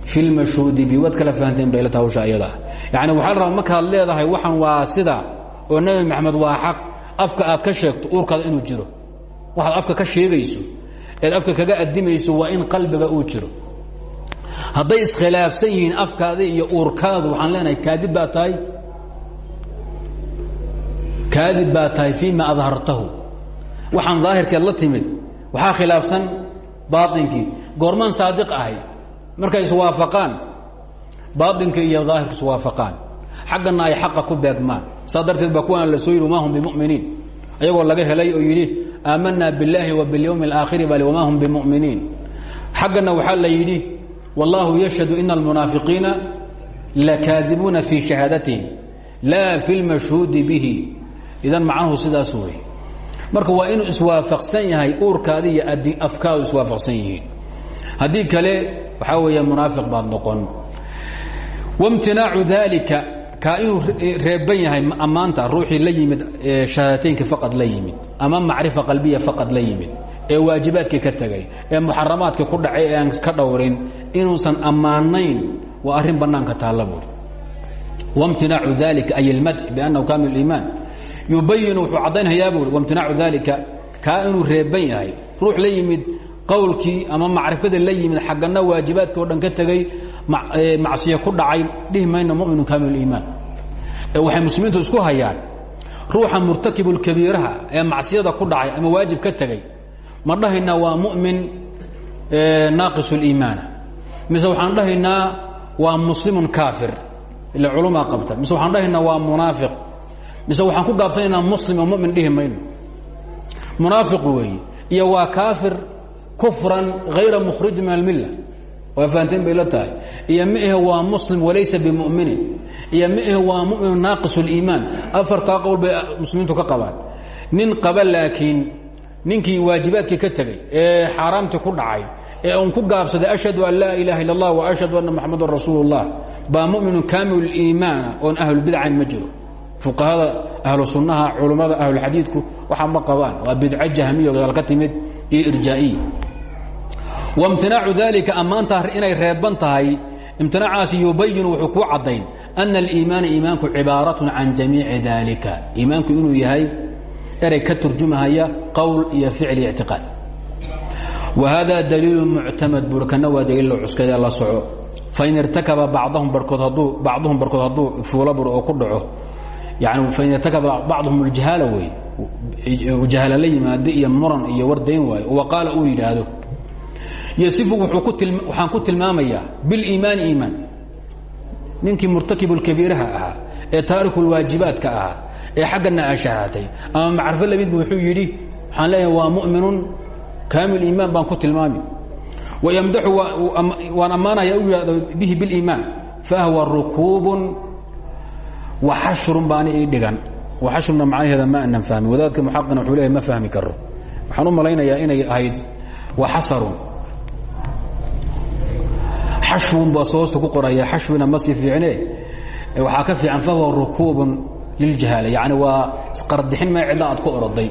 fi lmashhuudi bi waad kala fahanteen baylata hawsha ayadaa yani waxaa la leedahay waxan waa sida oo nebi maxamed waa xaq afka aad ka sheegto uurkaada inuu jiro. Waxaad afka ka sheegayso eed afka kaga adimayso waa in qalbiga uu jiro. Hadday iskhilaafsan yihiin afkaada iyo uurkaadu waxaan leenahay kaadib baa tahay. Kaadib baa tahay fii ma adhartahu. Waxaan daahirkeed la timid. Waxaa khilaafsan baainkii goormaan saadiq ahay. Markay iswaafaqaan baainka iyo daahirka iswaafaqaan. Xaggana ay xaqa ku beegmaan. Saa darteed baa kuwaana la soo yidhi wama hum bimuminiin? Ayagoo laga helay oo yidhi aamanaa biاllaahi wa biاlyowmi اlaakhiri bal wama hum bimuminiin xaggana waxaa la yidhi wاllahu yashhadu ina almunaafiqiina lakaadibuuna fii shahaadatihim laa fi lmashhuudi bihi idan macnuhu sidaas wey marka waa inuu iswaafaqsan yahay uurkaadi iyo afkaadu iswaafaqsan yihiin haddii kale waxaa weeya munaafiq baad noqon wاmtinaacu dalika kaa inuu reeban yahay ammaanta ruuxii la yimid shahaadateynka faqad la yimid ama macrifa qalbiya faqad la yimid ee waajibaadkii ka tegay ee muxaramaadka ku dhacay ee aan ka dhowrin inuusan ammaanayn waa arrin bannaanka taalla buuri wاmtinaacu dalika ay اlmadx biannahu kaamil iimaan yubayin wuxuu caddaynhayaa buuri wاmtinaacu dalika kaa inuu reeban yahay ruux la yimid qowlkii ama macrifada la yimid xaggana waajibaadkii o dhan ka tegey macsiya ku dhacay dhihi mayno muminu kaamil iimaan waxay muslimiintu isku hayaan. Ruuxa murtakibulkabiiraha ee macsiyada ku dhacay ama waajib ka tegey ma dhahaynaa waa mumin naaqis اliimaana mise waxaan dhahaynaa waa muslimun kaafir ila culumaa qabta. Mise waxaan dhahaynaa waa munaafiq. Mise waxaan ku gaabsanaynaa muslim oo mumin dhihi munaafiq weeye iyo waa kaafir kufran hayra mukhrij min almilla waa fahanteen bay la tahay iyo mihe waa muslim walaysa bimuminin iyo mihe waa muminu naaqis اliimaan afartaa qowl bay muslimiintu ka qabaan nin qaba laakiin ninkii waajibaadkii ka tegey ee xaaraamtii ku dhacay ee un ku gaabsaday ashhadu an laa ilaha illa اllah wa ashhadu anna moxamadan rasuul اllah baa muminu kaamil iimaana oon ahlulbidcan ma jiro fuqahada ahlu sunnaha culummada ahlulxadiidku waxaa ma qabaan waa bidco jahmiya gadaal ka timid iyo irjaa'iya wاmtinaacu dalika ammaanta inay reeban tahay imtinaacaasi yubayin wuxuu kuu caddayn ana aliimaana iimaanku cibaaratun can jamiici dalika iimaanku inuu yahay erey ka turjumahaya qowl iyo ficil iyo ictiqaad wa hada daliilu muctamad buuri kana waa daliil la cuskada la soco fain irtakaba bacdahum barkood hadduu bacduhum barkood hadduu fuula bur oo ku dhaco yani fain irtakaba bacduhum aljahaala wey jahaala la yimaado iyo muran iyo wardayn waayo wa qaala uu yidhaahdo yasifu waxaan ku tilmaamayaa biliimaani iimaan. Ninkii murtakibulkabiiraha ahaa ee taarikulwaajibaadka ahaa ee xaggana ashahaatay ama macrifo lamidba wuxuu yidhi waxaan leeyahay waa mu'minun kaamil iimaan baan ku tilmaami. Wymdaxu waan ammaanaya u yidhahdo bihi biliimaan fahwa rukuubun wa xashrun baani ii dhigan. Wa xashruna macnaheeda ma anan fahmin. Wadaadka muxaqina wuxuu leeyahy ma fahmi karo waxaan u malaynayaa inay ahayd wa xasarun xashwun baa soosta ku qoraya xashwina ma sii fiicne waxaa ka fiican fahwa rukuubun liljahaala yacni waa isqardixin mee cidla aad ku oroday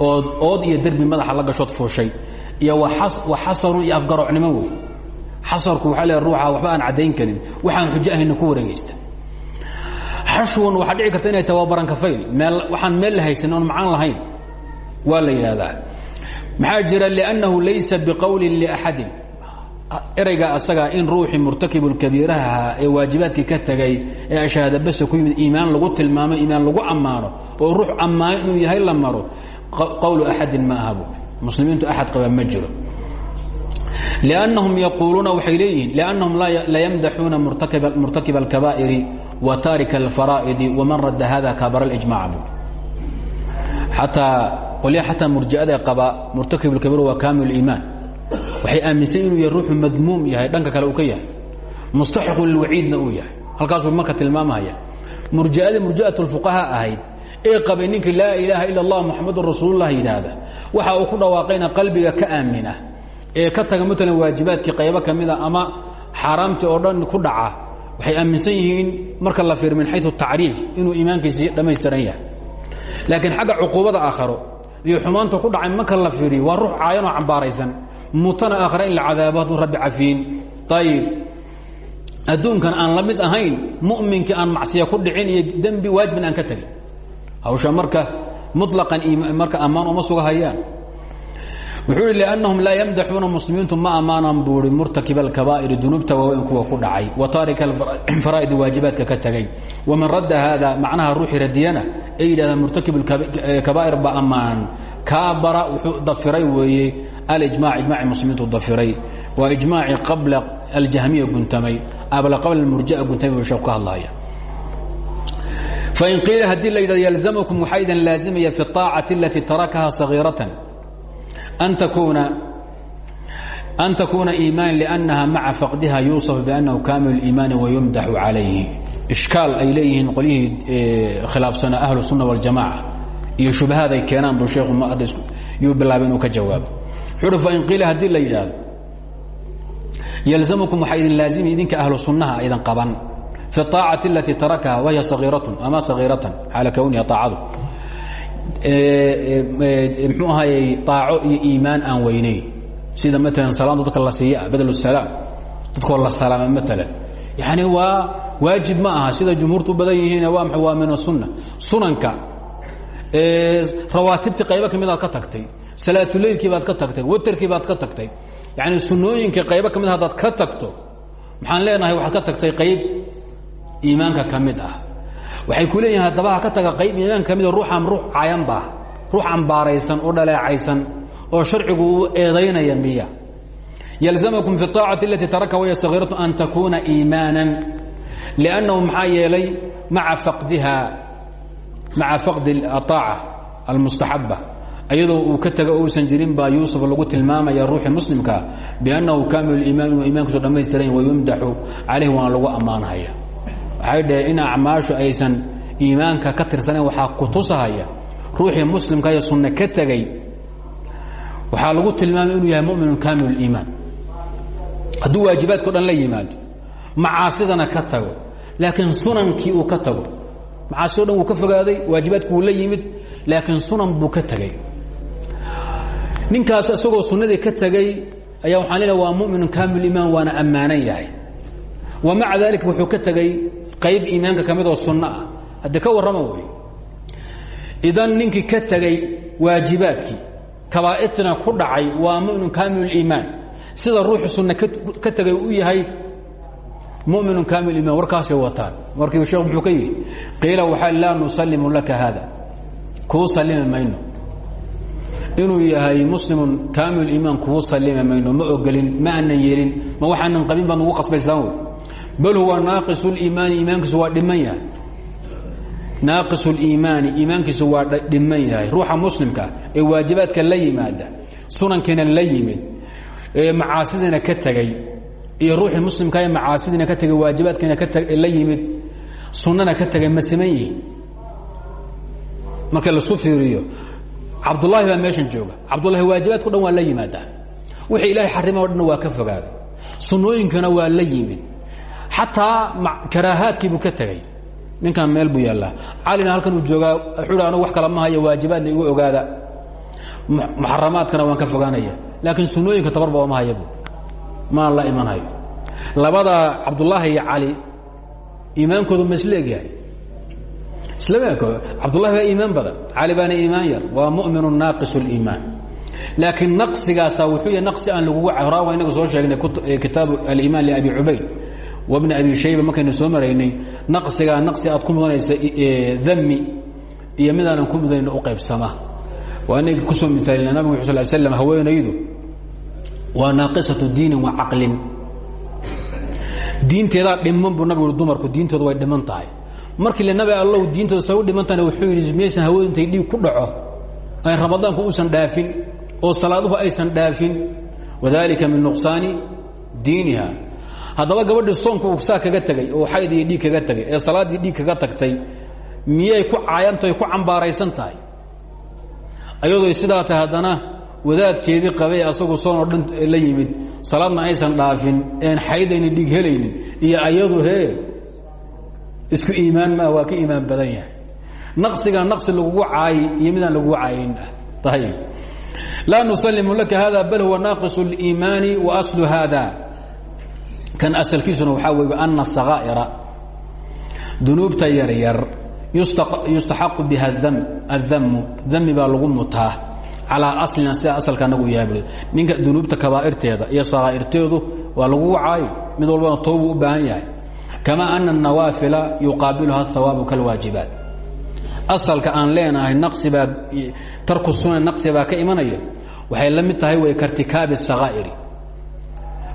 ood ood iyo derbi madaxa la gashood fuushay iyo waxasarun iyo afgaroocnimo wey. Xasarku waxaa le ruuxa waxba aan caddayn karin waxaan xujo ahayna ku wareegaysta. Xashwun waxaa dhici karta inay tababaran kafayl meel waxaan meel la haysan oon macaan lahayn waa la yidhaahdaa. Maxaa jira liannahu laysa biqowlin liaxadin ereyga asaga in ruuxii murtakibulkabiiraha ahaa ee waajibaadkii ka tegay ee ashahaada base ku yimid iimaan lagu tilmaamo iimaan lagu ammaano oo ruux ammaano inuu yahay la maro qowlu axadin ma ahabo muslimiintu axad qaba ma jiro. Liannahum yaquuluuna waxay leeyihiin liannahum la yamdaxuuna murtakiba alkabaa'iri wa taarika alfaraa'idi waman radda hada kaabara lijmac bu xataa qolya xataa murji'ada qaba murtakibulkabiir waxay aaminsan inuu yahay ruuxu madmuum yahay dhanka kale uu ka yahay. Mustaxiqun lilwaciidna uu yahay. Halkaasuu marka tilmaamaya murji'ada murji'at lfuqahaa ahayd ee qabay ninkii laa ilaaha ila allah muxamadun rasuululah yidhaahda waxa uu ku dhawaaqayna qalbiga ka aamina ee ka taga maalan waajibaadkii qaybo ka mida ama xaaraamtii oo dhan ku dhaca waxay aaminsan yihiin marka la fiir min xayu tacriif inuu iimaankiisi dhammaystiran yahay. Laakiin xagga cuquubada aakharo iyo xumaanta ku dhacay marka la fiiriyo waa ruux caayanoo cambaaraysan mutana aakhare in la cadaabo hadduu rabbi cafiin ayib adduunkan aan la mid ahayn mu'minkii aan macsiya ku dhicin iyo dembi waajibin aan ka tegin hawsha marka muطlaqan marka ammaan uma sugahayaan wuxuu ihi لأnnahum laa ymdaxuuna muslimiintu ma ammaanan buui murtakiba اlkabaa'iri dunuubta waaweyn kuwa ku dhacay wa taarika faraa'idi waajibaadka ka tegay waman radda haada macnaha ruuxii radiyana ay yidhahdaan murtakib kabaa'ir ba ammaanan kaabara wuxuu dafiray weeye alijmac ijmaci muslimiintu dafiray waa ijmaaci qabla aljahmiya guntamay abla qabla murjia guntamay buu sheeku ka hadlaya fain qiila haddii la yidhahdo yalzamkum waxaa idin laazimaya fi الطaacati alatii tarakaha صagiiraةa an takuuna an takuuna iimaan لأnnaha maca faqdiha yuusaf biأnnahu kaamilu اiimaani wayumdaxu calayhi ishkaal ay leeyihiin qolyihii khilaafsanaa ahlu الsunna wاljamaca iyo shubahaad ay keenaan buu sheekhu yuu bilaabay inuu ka jawaabo xuruf inqila haddii la yidhaahdo yalzamkum waxaa idin laazimi idinka ahlu sunnaha aydan qaban. Fi aacati alatii tarakaha wahiya sagiiratun ama sagiiratan xaala kowniha aacadu e, e, e, mxuu ahayey aaco iyo iimaan aan weynayn sida maalan salaamda dadka la siiyaa badl salaam dadkoo la salaama maalan yani waa waajib ma aha sida jumhuurtu u badan yihiin waa m waa min asunna sunanka rawaatibtii qaybo ka mid aad ka tagtay salaatuleylkii baad ka tagtay waterkii baad ka tagtay. Yani sunooyinka qaybo ka mid hadaad ka tagto maxaan leenahay waxaad ka tagtay qayb iimaanka ka mid ah. Waxay ku leeyihiin haddaba ha ka taga qayb iimaanka ka mida ruuxan ruux cayanba ruux ambaaraysan oo dhaleecaysan oo sharcigu eedaynaya miya. Yalzamakum fi اطaacati alatii taraka waya sagiiratu an takuuna iimaanan liannahu maxaa yeelay maa faqdiha maca faqdi aaaca almustaxaba ayadoo uu ka taga uusan jirin baa yuusuf lagu tilmaamaya ruuxii muslimkaa biannahu kaamilu iimaan inuu iimankiisu dhammaystiran wayumdaxu calayh waana lagu ammaanhaya waxay dhaheen in acmaashu aysan iimaanka ka tirsanayn waxaa ku tusahaya ruuxii muslimka iyo sunne ka tegey waxaa lagu tilmaamay inuu yahay muminun kaamil اiimaan hadduu waajibaadka o dhan la yimaado macaasidana ka tago laakiin sunankii uu ka tago macaasi o ka fogaaday waajibaadku la yimid laakiin sunan buu ka tegey ninkaas isagoo sunnadii ka tegey ayaa waxaan leeha waa muminun kaamil iimaan waana ammaanan yahay. Wa maca daalika wuxuu ka tegey qayb iimaanka ka mid oo sunno ah. Hadde ka warrama wey. Idan ninkii ka tegey waajibaadkii kabaa'irtina ku dhacay waa mu'min kaamil iimaan. Sida ruuxu sunna ka tegay u yahay mu'minu kaamil iimaan warkaasay wataan. Markii sheekh muxuu ka yidhi qiila waxaa laa nusallimu laka haada. Kuu sallimi mayno inuu yahay muslimun kaamil iimaan kuu sallimi mayno ma ogolin ma aanan yeelin ma waxaanan qabin baad nugu qasbaysaan bal huwa naaqisu liimaani iimaankiisu waa dhiman yahay. Naaqis اliimaani iimaankiisu waa dhiman yahay. Ruuxa muslimka ee waajibaadka la yimaada sunankiina la yimid ee macaasidiina ka tegey iyo ruuxii muslimka ee macaasidiina ka tegay waajibaadkiina la yimid sunnana ka tegay ma siman yihiin. Marka lasu fiiriyo cabdullaahi baa meeshan jooga. Cabdullahi waajibaadko dhan waa la yimaadaa. Wixii ilaahay xarima o dhan waa ka fogaaday sunnooyinkana waa la yimid. Xataa karaahaadkiibuu ka tegey ninkan meel buu yaallaa calina halkan uu joogaa wuxuu anugu wax kala ma hayo waajibaadna igu ogaada. Muxaramaadkana waan ka fogaanaya. Laakiin sunnooyinka tabarba ooma hayabu maan la imanhayo labada cabdullaahi iyo cali iimaankoodu ma isla egyahay cabdullahi baa iimaan badan. Cali baana iimaan yar. Waa mu'minu naaqis اliimaan laakiin naqsigaasa wuxuu yahay naqsi aan lagugu horaa waa inaga soo sheegnay kitaabu aliimaan liabi cubayd. Wbn abi shayba markaynu soo maraynay naqsigaa naqsi aad ku mudanaysa dami iyo midaanan ku mudanayno u qaybsama. Waa inaga ku soo miaalina nabig sal slam haweenaydu waa naaqisatu diinin wa caqlin. Diinteedaa dhiman buu nabigu dumarku diintooda way dhiman tahay markii le nabi allow diintooda say u dhimantahna wuxuu yidhi miyaysan haweentay dhiig ku dhaco ay ramadaanku uusan dhaafin oo salaaduhu aysan dhaafin wadalika min nuqsaani diiniha. Haddaba gabadhii soonku uu saa kaga tegey oo xayd iyo kaga tegay ee salaaddii dhiig kaga tagtay miyay ku caayantahay ku cambaaraysan tahay? Ayadoo sidaa tahay haddana wadaadkeedii qabay asagu soon oo dhan la yimid salaadna aysan dhaafin een xaydayna dhiig helaynin iyo ayadu hee isku iimaan maa waa ka iimaan badan yahay. Naqsiga naqsi lagugu caayi iyo midaan lagugu caayin ah. Ayib laa nusalimu laka hada bal huwa naaqis اliimaani wa aslu hada kan asalkiisuna waxaa wey ana sakaa'ira dunuubta yaryar yustaxaqu biha addamu dami baa lagu mutaa. Calaa aslina sida asalka anagu yahay ninka dunuubta kabaa'irteeda iyo sakaa'irteedu waa lagu wacaayo mid walbana toobuu u baahan yahay kama ana اnawaafila yuqaabiluha hawaabu kalwaajibaat asalka aan leenahay naqsibaa tarku suna naqsibaa ka imanaya waxay la mid tahay way kartikaabi sakaa'iri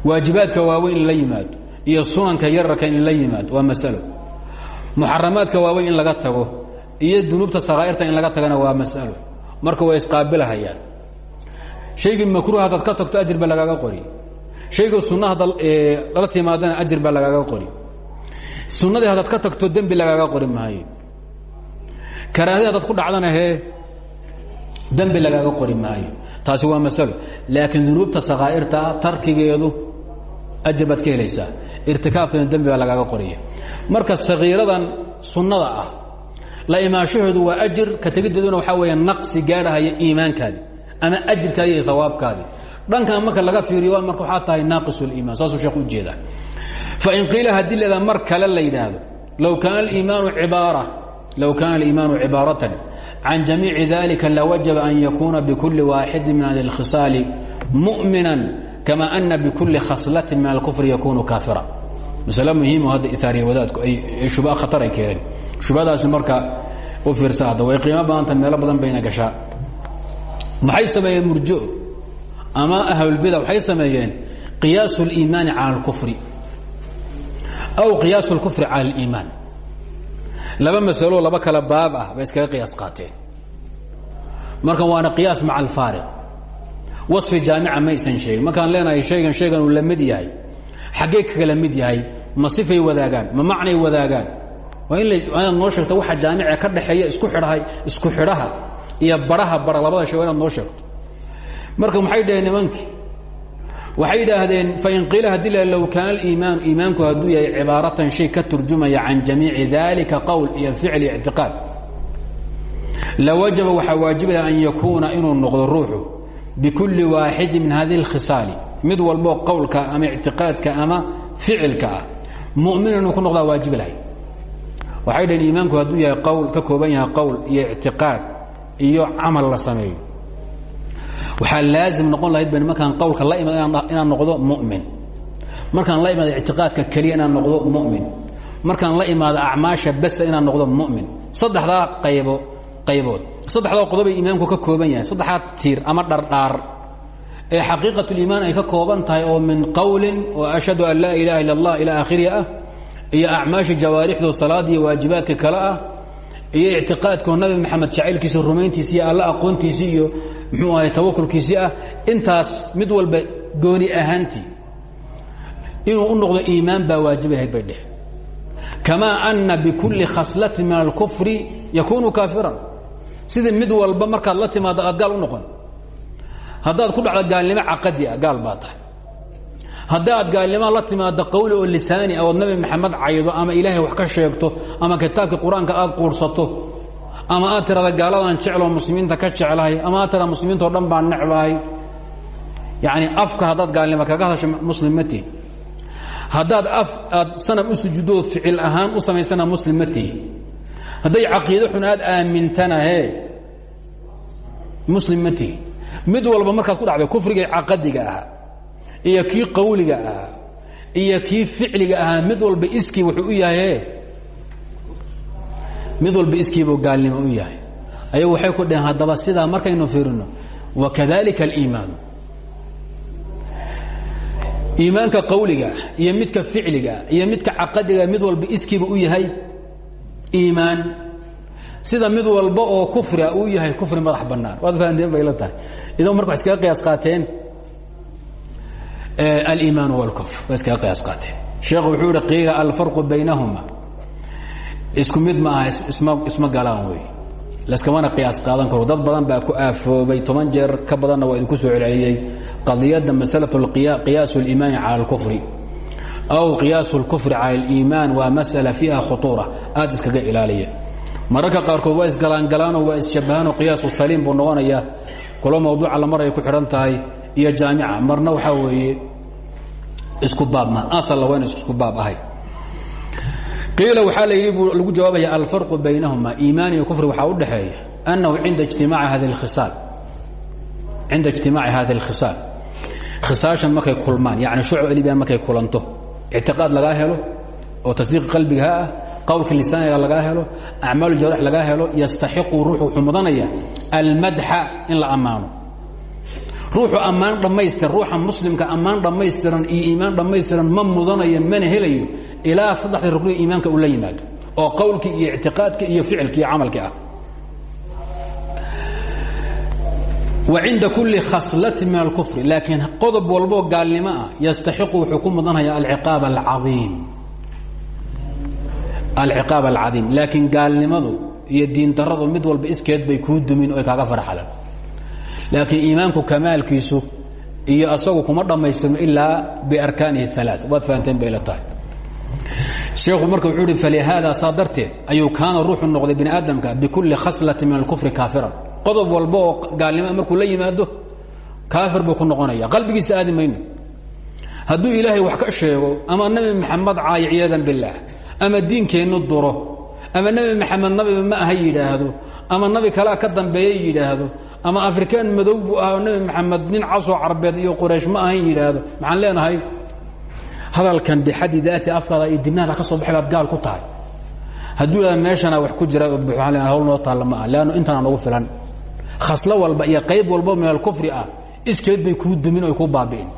waajibaadka waaweyn in la yimaado iyo sunanka yararka in la yimaado waa masalo muxaramaadka waaweyn in laga tago iyo dunuubta sakaa'irta in laga tagana waa masalo marka way isqaabilahayaan shaygii makruuh sunnadii haddaad ka tagto dembi lagaaga qori maayo karaahadii haddaad ku dhacdana hee dembi lagaaga qori maayo taasi waa masalo laakiin dunuubta sakaa'irtaa tarkigeedu ajir baad ka helaysaa. Irtikaabkeeda dembi baa lagaaga qoraya marka sakiiradan sunnada ah la imaanshaheedu waa ajir ka tegiddeeduna waxaa weeye naqsi gaadhahaya iimaankaadi ama ajirkaadi iyo hawaabkaadi dhankan marka laga fiiriyo marka waxaa tahay naaqis اliimaan saasuu sheekh u jeedaa fain qiila haddii leedaa mar kale la yidhaahdo low kaana aliimaanu cibaara low kaana aliimaanu cibaaratan can jamiici dalika lawajaba an yakuuna bikuli waaxidi min hadi اlkhisaali mu'mina kama ana bikuli khaslatin min alkufri yakunu kaafira masale muhiimo hadda itaariya wadaadku ay shuba khatar ay keeneen shubadaasi marka u fiirsa hadda way qiimo badanta meelo badan bayna gashaa maxay sameeyeen murjo ama ahlulbida waxay sameeyeen qiyaasu اliimaani cala اlkufri aw qiyaasu اlkufri cala اliimaan laba masaloo laba kala baab ah bay iskaga qiyaas qaateen. Markan waana qiyaas maca alfaariq. Wasfi jaamica maysan sheegin. Markaan leenahay shaygan shaygan uu la mid yahay. Xaggee kagala mid yahay? Ma sifay wadaagaan? Ma macnay wadaagaan? Waa in inaad noo sheegto waxa jaamica ka dhexeeya isku idhahay isku xidhaha iyo baraha bara labada shay waa inaad noo sheegto. Marka maxay dhaheen nimankii waxay idhaahdeen fain qiila haddii la low kaana aliimaanu iimaanku hadduu yahay cibaaratan shay ka turjumaya can jamiici dalika qowl iyo ficl iyo ictiqaad lawajaba waxaa waajibaya an yakuuna inuu noqdo ruuxu bikulli waaxidi min hadihi اlkhisaali mid walboo qowlka ama ictiqaadka ama ficilka ah. Ku noqdaa waajibi lahay waxay dhaheen iimaanku hadduu yahay qowl ka kooban yahay qowl iyo ictiqaad iyo camal la sameeyo waxaa laazim noqon lahayd ba markaan qowlka la imaad inaan noqdo mumin. Markaan la imaado ictiqaadka keliya inaan noqdo mumin. Markaan la imaado acmaasha basa inaan noqdo mumin. Saddexdaa qaybo qaybood. Saddexdaa qodobay iimaanku ka kooban yahay. Saddexdaa tiir ama dhardhaar. Ee xaqiiqat liimaan ay ka kooban tahay oo min qowlin oo ashhadu an laa ilaha illa allah ilaa aakhirihi ah iyo acmaasha jawaarixdu salaada iyo waajibaadka kale ah iyo ictiqaadkoo nabi maxamed jacaylkiisa rumayntiisi iyo alla aqoontiisii iyo muxuu ahay tawakulkiisii ah intaas mid walba gooni ahaantii inuu u noqdo iimaan baa waajibahayd bay dheh kamaa ana bikulli khaslatin min alkufri yakuunu kaafiran. Sidii mid walba markaad la timaado aad gaal u noqon. Haddaad ku dhacdo gaalnimo caqadi ah gaal baa tahay haddii aad gaalnimo la timaado qawli oo lisaani ah ood nabi maxamed caydo ama ilaahay wax ka sheegto ama kitaabkii qur'aanka aad quursato ama aad tirada gaaladan jecloo muslimiinta ka jeclahay ama aad tirada muslimiintao dhan baan necbahay. Yacni afka haddaad gaalnimo kaga hadasho muslim ma tihi. Haddaad af aad sanam u sujuudood ficil ahaan u samaysana muslim ma tihi. Hadday caqiido xun aad aamintana he. Muslim ma tihi. Mid walba markaad ku dhacday kufrigai caqadiga ahaa iyo kii qawliga ahaa iyo kii ficliga ahaa mid walba iskii wuxuu u yahay mid walba iskiibuu gaalnimo u yahay. Ayagu waxay ku dhaheen haddaba sidaa markaynu fiirino wakadalika aliimaanu. Iimaanka qawliga iyo midka ficliga iyo midka caqadiga mid walba iskiiba u yahay iimaan. Sida mid walba oo kufria uu yahay kufri madax bannaan. Waad fahanteen bay la tahay. Idan marka wa iskaga qiyaas qaateen aliimaan wاlkufr way iskaga qiyaas qaateen sheekhu wuxuu ihi qiila alfarqu baynahuma isku mid ma aha isma isma galaan wey laskamana qiyaas qaadan karo dad badan baa ku aafoobay toban jeer ka badanna waa idinku soo celceliyey qadiyadda masalaة qiyaas اliimaani calى اlkufri aw qiyaas اlkufri calى اliimaan waa masأala fiiha khuطuura aad iskaga ilaaliya mararka qaarkood waa isgalaangalaanoo waa isshabahaanoo qiyaasu saliim buu noqonayaa kulo mawduuca la maray ku xidhan tahay iyo jaamica marna waxaa weeye isku baab ma asalla waa ina isku baab ahay. Qiila waxaa la yidhi buu lagu jawaabaya alfarqu baynahuma iimaan iyo kufri waxaa u dhexeeya annahu inda ijtimaaci hadi اlkhisaal cinda ijtimaaci hadi اlkhisaal khisaashan markay kulmaan yacni shucb alibian markay kulanto. Ictiqaad lagaa helo oo tasdiiqi qalbigaha ah qowlka lisaaniga lagaa helo acmaal jawaax lagaa helo yastaxiqu ruuxu wuxuu mudanaya almadxa in la ammaano ruuxu ammaan dhammaystiran ruuxa muslimka ammaan dhammaystiran iyo iimaan dhammaystiran ma mudanayo mana helayo ilaa saddexda rukniga iimaanka uu la oo qowlkii iyo ictiqaadka iyo ficilki iyo camalki ah. Wa cinda kulli khaslati min alkufri laakiin qodob walboo gaalnimo ah yastaxiqu wuxuu ku mudanaya alciqaab alcaiim alciqaab alcadiim laakiin gaalnimadu iyo diindaradu mid walba iskeed bay kuu dumin oy kaaga farxalan laakiin iimaanku kamaalkiisu iyo asagu kuma dhammaystirmo ilaa biarkaanihi alaa waad fahanteen bay la tahay. Sheekhu marka wuxuu uhi falihaada saa darteed ayuu kaana ruuxu noqday bini aadamka bikulli khaslati min alkufri kaafiran. Qodob walba oo gaalnimoa markuu la yimaado kaafir buu ku noqonaya. Qalbigiisa aadi mayno. Hadduu ilaahay wax ka sheego ama nabi maxamed caayo ciyaadan bilaah ama diinkeennu duro ama nebi maxamed nabiba ma aha yidhaahdo ama nabi kalea ka dambeeya yidhaahdo ama afrikaan madow buu ah oo nebi maxamed nin casoo carbeed iyo quraysh ma ahayn yidhaahdo. Maxaan leenahay? Hadalkan bixaddi daati afkaada iyo ka soo baxay gaal ku tahay. Hadduu yidhahda meeshana wax ku jira waxaan leenahay hawl noo taalla ma ah leanno intaana nagu filan. Khaslo walba iyo qayb walba min alkufri ah iskeed bay kuu dumin oy kuu baabi'in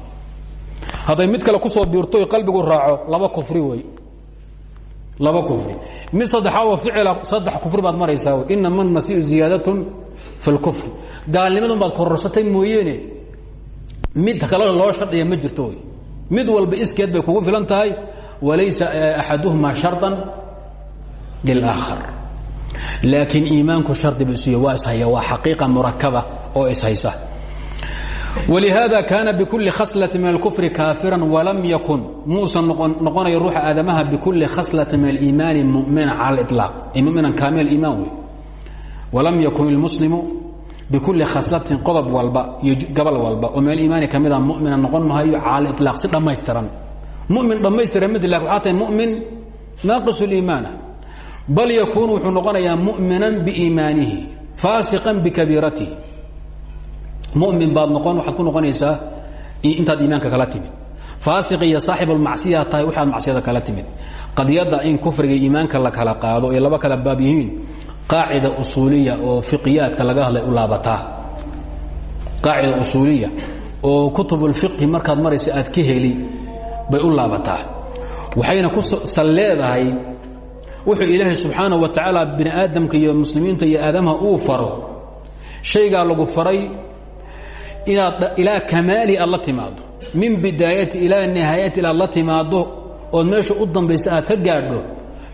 hadday mid kale ku soo biirto qalbigu raaco laba kufri wey laba kufri. Mid saddexaad oo ficila saddex kufri baad maraysaa inama almasiiu ziyaadatun fi اlkufri gaalnimadun baad kororsatay mooyeene mid kale loo shardhiya ma jirto wy mid walba iskeed bay kugu filan tahay walaysa axaduhuma sharطan lilaakhar laakiin iimaanku shardi bu isu waa ishaya waa xaqiiqa murakaba oo ishaysa ولهذا كان بكuلi khصلة من الكفر كاaفirا وlم ykن muusan noqonayo ruuxa aadamaha بكuلi khصلة من الإيمان مؤمiنا calى الإطلاق mؤmiنا كاamل الإيمان wey walam yakun ilmuslimu bikuli khaslatin qodob walba iyo gabal walba oo meel iimaani ka mida ah mumina noqon mahayo cala ilaaq si dhammaystiran. Mumin dhammaystira mlak waxaa tahay mumin naaqis liimaana. Bal yakuunu wuxuu noqonayaa muminan biiimaanihi faasiqan bikabiiratihi mumin baad noqon waxaad ku noqonaysaa intaad iimaanka kala timid. Faasiq iyo saaxib almacsiya tahay waxaad macsiyada kala timid. Qadiyadda in kufriga iimaanka la kala qaado ay laba kala baab yihiin qaacida usuuliya oo fiqiyaadka laga hadlay u laabataa. Qaacida usuuliya oo kutubulfiqhi markaad maraysa aad ka heli bay u laabataa. Waxayna ku sal wuxuu ilaahay subxaana wa tacaala bini aadamka iyo muslimiinta iyo aadamaha uu faro. Shaygaa lagu faray inaad ilaa kamaali aad la min bidaayati ilaa nihaayati inaad la timaado meesha u dambaysa ka gaadho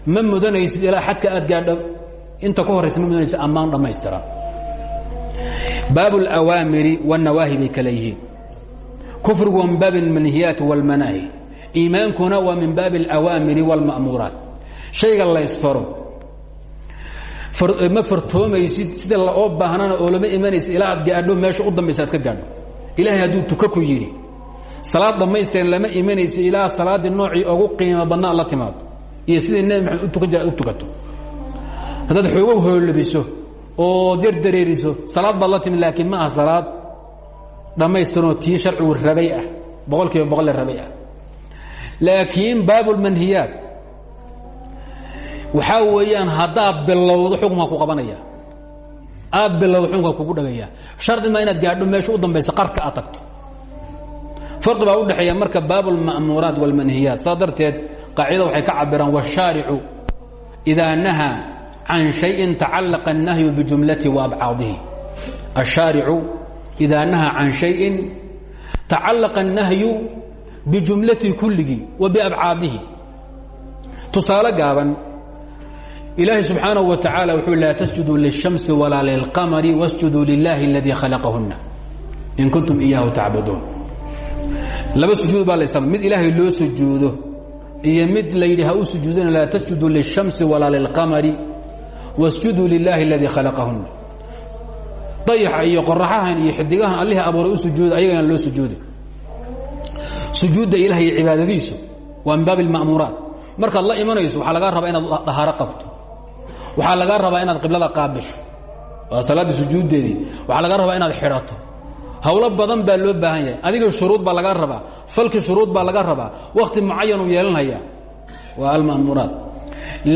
ma mudanaysid ilaa xadka aad gaadho inta ka horraysa ma mudanaysid ammaan dhammaystiran baab اlأwaamiri والnawaahi bay kale yihiin kufrigu waa min baab اlmanhiyaati wاlmanaahi iimaankuna waa min baabi اlأwaamiri wاlma'muuraat shayga laysfaro ma fartoomaysid sida oo baahnana oo lama imanaysid ilaa aad gaadho meesha u dambaysa aad ka gaadho ilaahay hadduu tuka ku yidhi salaad dhammaystiran lama imanaysid ilaa salaaddii noocii ugu qiimo badnaa la timaado iyo sidii nebi maxamed u tukan jira u tukato haddaad xoogow hoolubiso oo derdareeriso salaad baad la timi laakiin ma aha salaad. Dhammaystiranoo tii sharcigu rabay ah boqol kiiba boqolle rabay ah. Laakiin baabulmanhiyaat waxaa weeyaan haddaad bilowdo xukunkaa ku qabanaya. Aad bilowdo xukunkaa kugu dhagaya. Shardi ma inaad gaadho meesha u dambaysa qarka aad tagto. Farqi baa u dhexeeya marka baabulma'muuraat waalmanhiyaat saas darteed qaacida waxay ka cabiraan washaaricu idaa nahaa can شhayءin tacalaqa الnahyu bijumlati وabcaadihi الshaaricu إidaa nahaa can شhayءin tacalaqa الnahyu bijumlati kulligii wa biabcaadihi tusaale gaaban ilaahi subxaanaه wa taعaalى wuxuu laa tasjuduu liلشhamsi walaa lilqamari wasjuduu lilahi اladii khalaqahuna in kuntum iyaahu tacbuduun laba sujuud baa la mid ilaahay loo sujuudo iyo mid la yidhi ha u sujuudana laa tasjuduu liلشhamsi walaa lilqamari wasjuduu lilaahi اladii khalaqahuna dayaxa iyo qoraxahan iyo xidigahan allihii abuuray u sujuuda ayagana loo sujuuday. Sujuudda ilaah min baab اlma'muuraat markaad la imanayso waxaa lagaa rabaa inaad dahaaro qabto. Waxaa lagaa rabaa inaad qiblada qaabisho waa salaaddii sujuuddeedii. Waxaa lagaa rabaa inaad xidhato. Hawlo badan baa loo baahan yahay. Adiga shuruud baa lagaa rabaa. Falki shuruud baa laga rabaa. Wakhti mucayan uu yeelanaya. Waa alma'muuraat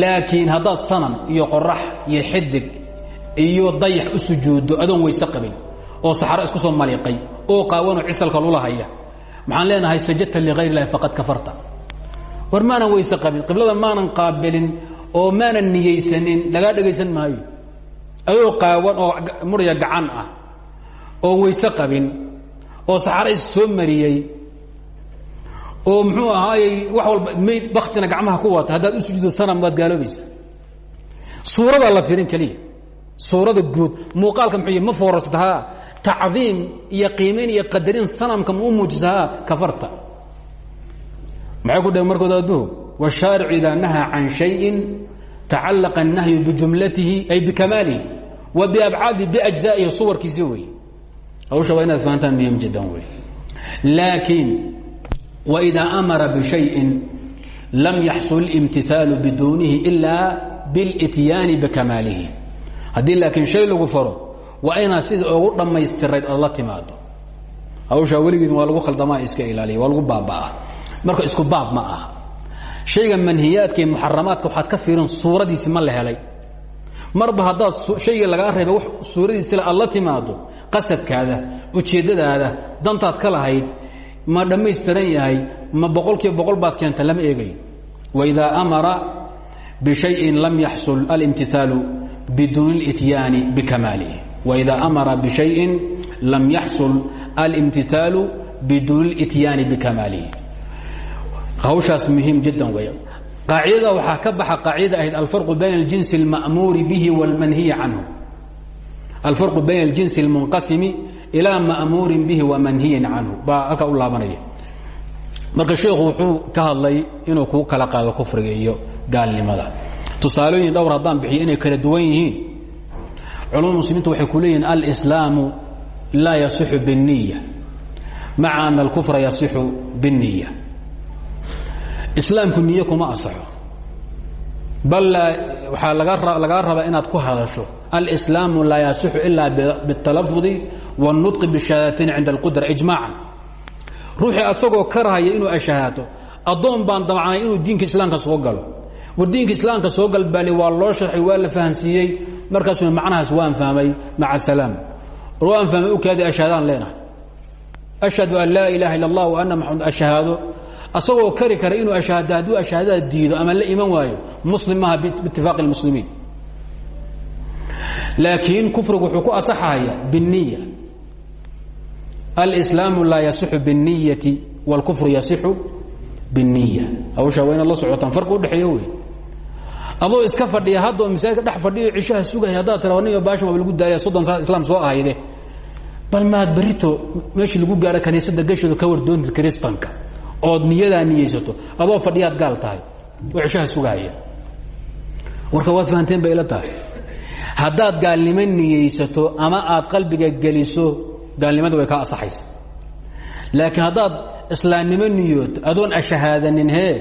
laakiin haddaad sanam iyo qorax iyo xidig iyo dayax u sujuuddo adoon weyse qabin oo saxaro isku soo maliiqay oo qaawanoo cisalka lulahaya maxaan leenahay sajadta ligayr اlahi faqad kafarta. War maanan weyse qabin qiblada maanan qaabilin oo maanan niyeysanin lagaa dhegaysan maayo. Adoo qaawan oo murya gacan ah oo weyse qabin oo saxaro is soo mariyey oo muxuu ahaayey wax walba mayd baktina gacmaha ku wata haddaad u sujuudo sanam waad gaaloobaysa suuradaa la firin keliya suurada guud muuqaalka muxuu ma foorasta haa tacdiim iyo qiimayn iyo qadarin sanamka ma u muujisa haa kafarta. Maxay ku dhaheen markood adduhu? Washaaricu idaa nahaa can shayin tacalaqa الnahyu bijumlatihi ay bikamaalihi wa biabcaadihi biajzaa'ihi suwarkiisi wey hawsha waa inaad fahantaan muhiim jiddan wey laakiin waidaa amara bishayin lam yaxsul imtihaalu biduunihi ilaa bilityaani bikamaalihi haddii laakiin shay lagu faro waa inaad sida ugu dhammaystirayd ood la timaado hawshaa weligeed waa lagu khaldamaa iska ilaaliya waa lagu baaba'aa marka isku baab ma aha shayga manhiyaadka iyo muxaramaadka waxaad ka fiirin suuradiisi ma la helay marba haddaad shayga lagaa reebay suuradiisila aad la timaado qasadkaada ujeeddadaada dantaad ka lahayd ma dhammaystiran yahay ma boqol kiiba boqol baad keenta lama eegayo waidaa amara bishayin lam yaxsul alimtihaalu biduuni اlityaani bikamaalihi waidaa amara bishayin lam yaxsul alimtihaalu biduuni اlityaani bikamaalihi hawshaas muhiim jiddan wey qaacidada waxaa ka baxa qaacidada ahayd alfarqu bayna اljinsi اlma'muuri bihi wاlmanhiyi canhu alfarqu bayna اljinsi اlmunqasimi ilaa ma'muurin bihi wamanhiyin canhu baa halkaa u laabanaya marka sheikhu wuxuu ka hadlay inuu kuu kala qaado kufriga iyo gaalnimada tusaalooyin dhowr haddaan bixiyo inay kala duwan yihiin culumada muslimiinta waxay ku leeyihin alslaamu laa yasixu biالniya maca ana alkufra yasixu biالniya islaamku niye kuma asaxo bal waxaa lagaa rabaa inaad ku hadasho alslaamu laa yasixu ila biاtalafudi wاnutqi bishahaadatayn cinda اlqudra ijmaacan ruuxii asagoo karahaya inuu ashahaato addoon baan damcnay inuu diinka islaamka soo galo war diinka islaamka soo gal baali waa loo sharxay waa la fahansiiyey markaasuna macnahaas waan fahmay maca salaam war waan fahmay ukaadi ashhaadaan leenahay ashhadu an laa ilaha illa اllah ana maxamed ashahaado asagoo kari kara inuu ashhaado hadduu ashahaadada diido ama la iman waayo muslim maaha biitifaaqi اlmuslimiin laakiin kufrigu wuxuu ku asaxaya bالniya alslaamu laa yasixu bالniyati wاlkufru yasixu bالniya hawshaa waa inaad la socotaan farqi udhexeeya wey adoo iska fadhiya hadda oo masaajidka dhex fadhiyo cishaha sugaya haddaad tira nin baashan waaba lagu daariya soddon sana islaam soo ahayde bal maad berito meeshii lagu gaaro kaniisadda gasheedu ka wardoonti kiristanka ood niyadaa niyaysato adoo fadhiyaad gaal tahay oo ceshaha sugahaya warka waad fahanteen bay ila tahay. Haddaad gaalnimo niyaysato ama aad qalbiga geliso gaalnimada way kaa ansaxaysa. Laakiin haddaad islaamnimo niyooto adoon ashahaadanin hee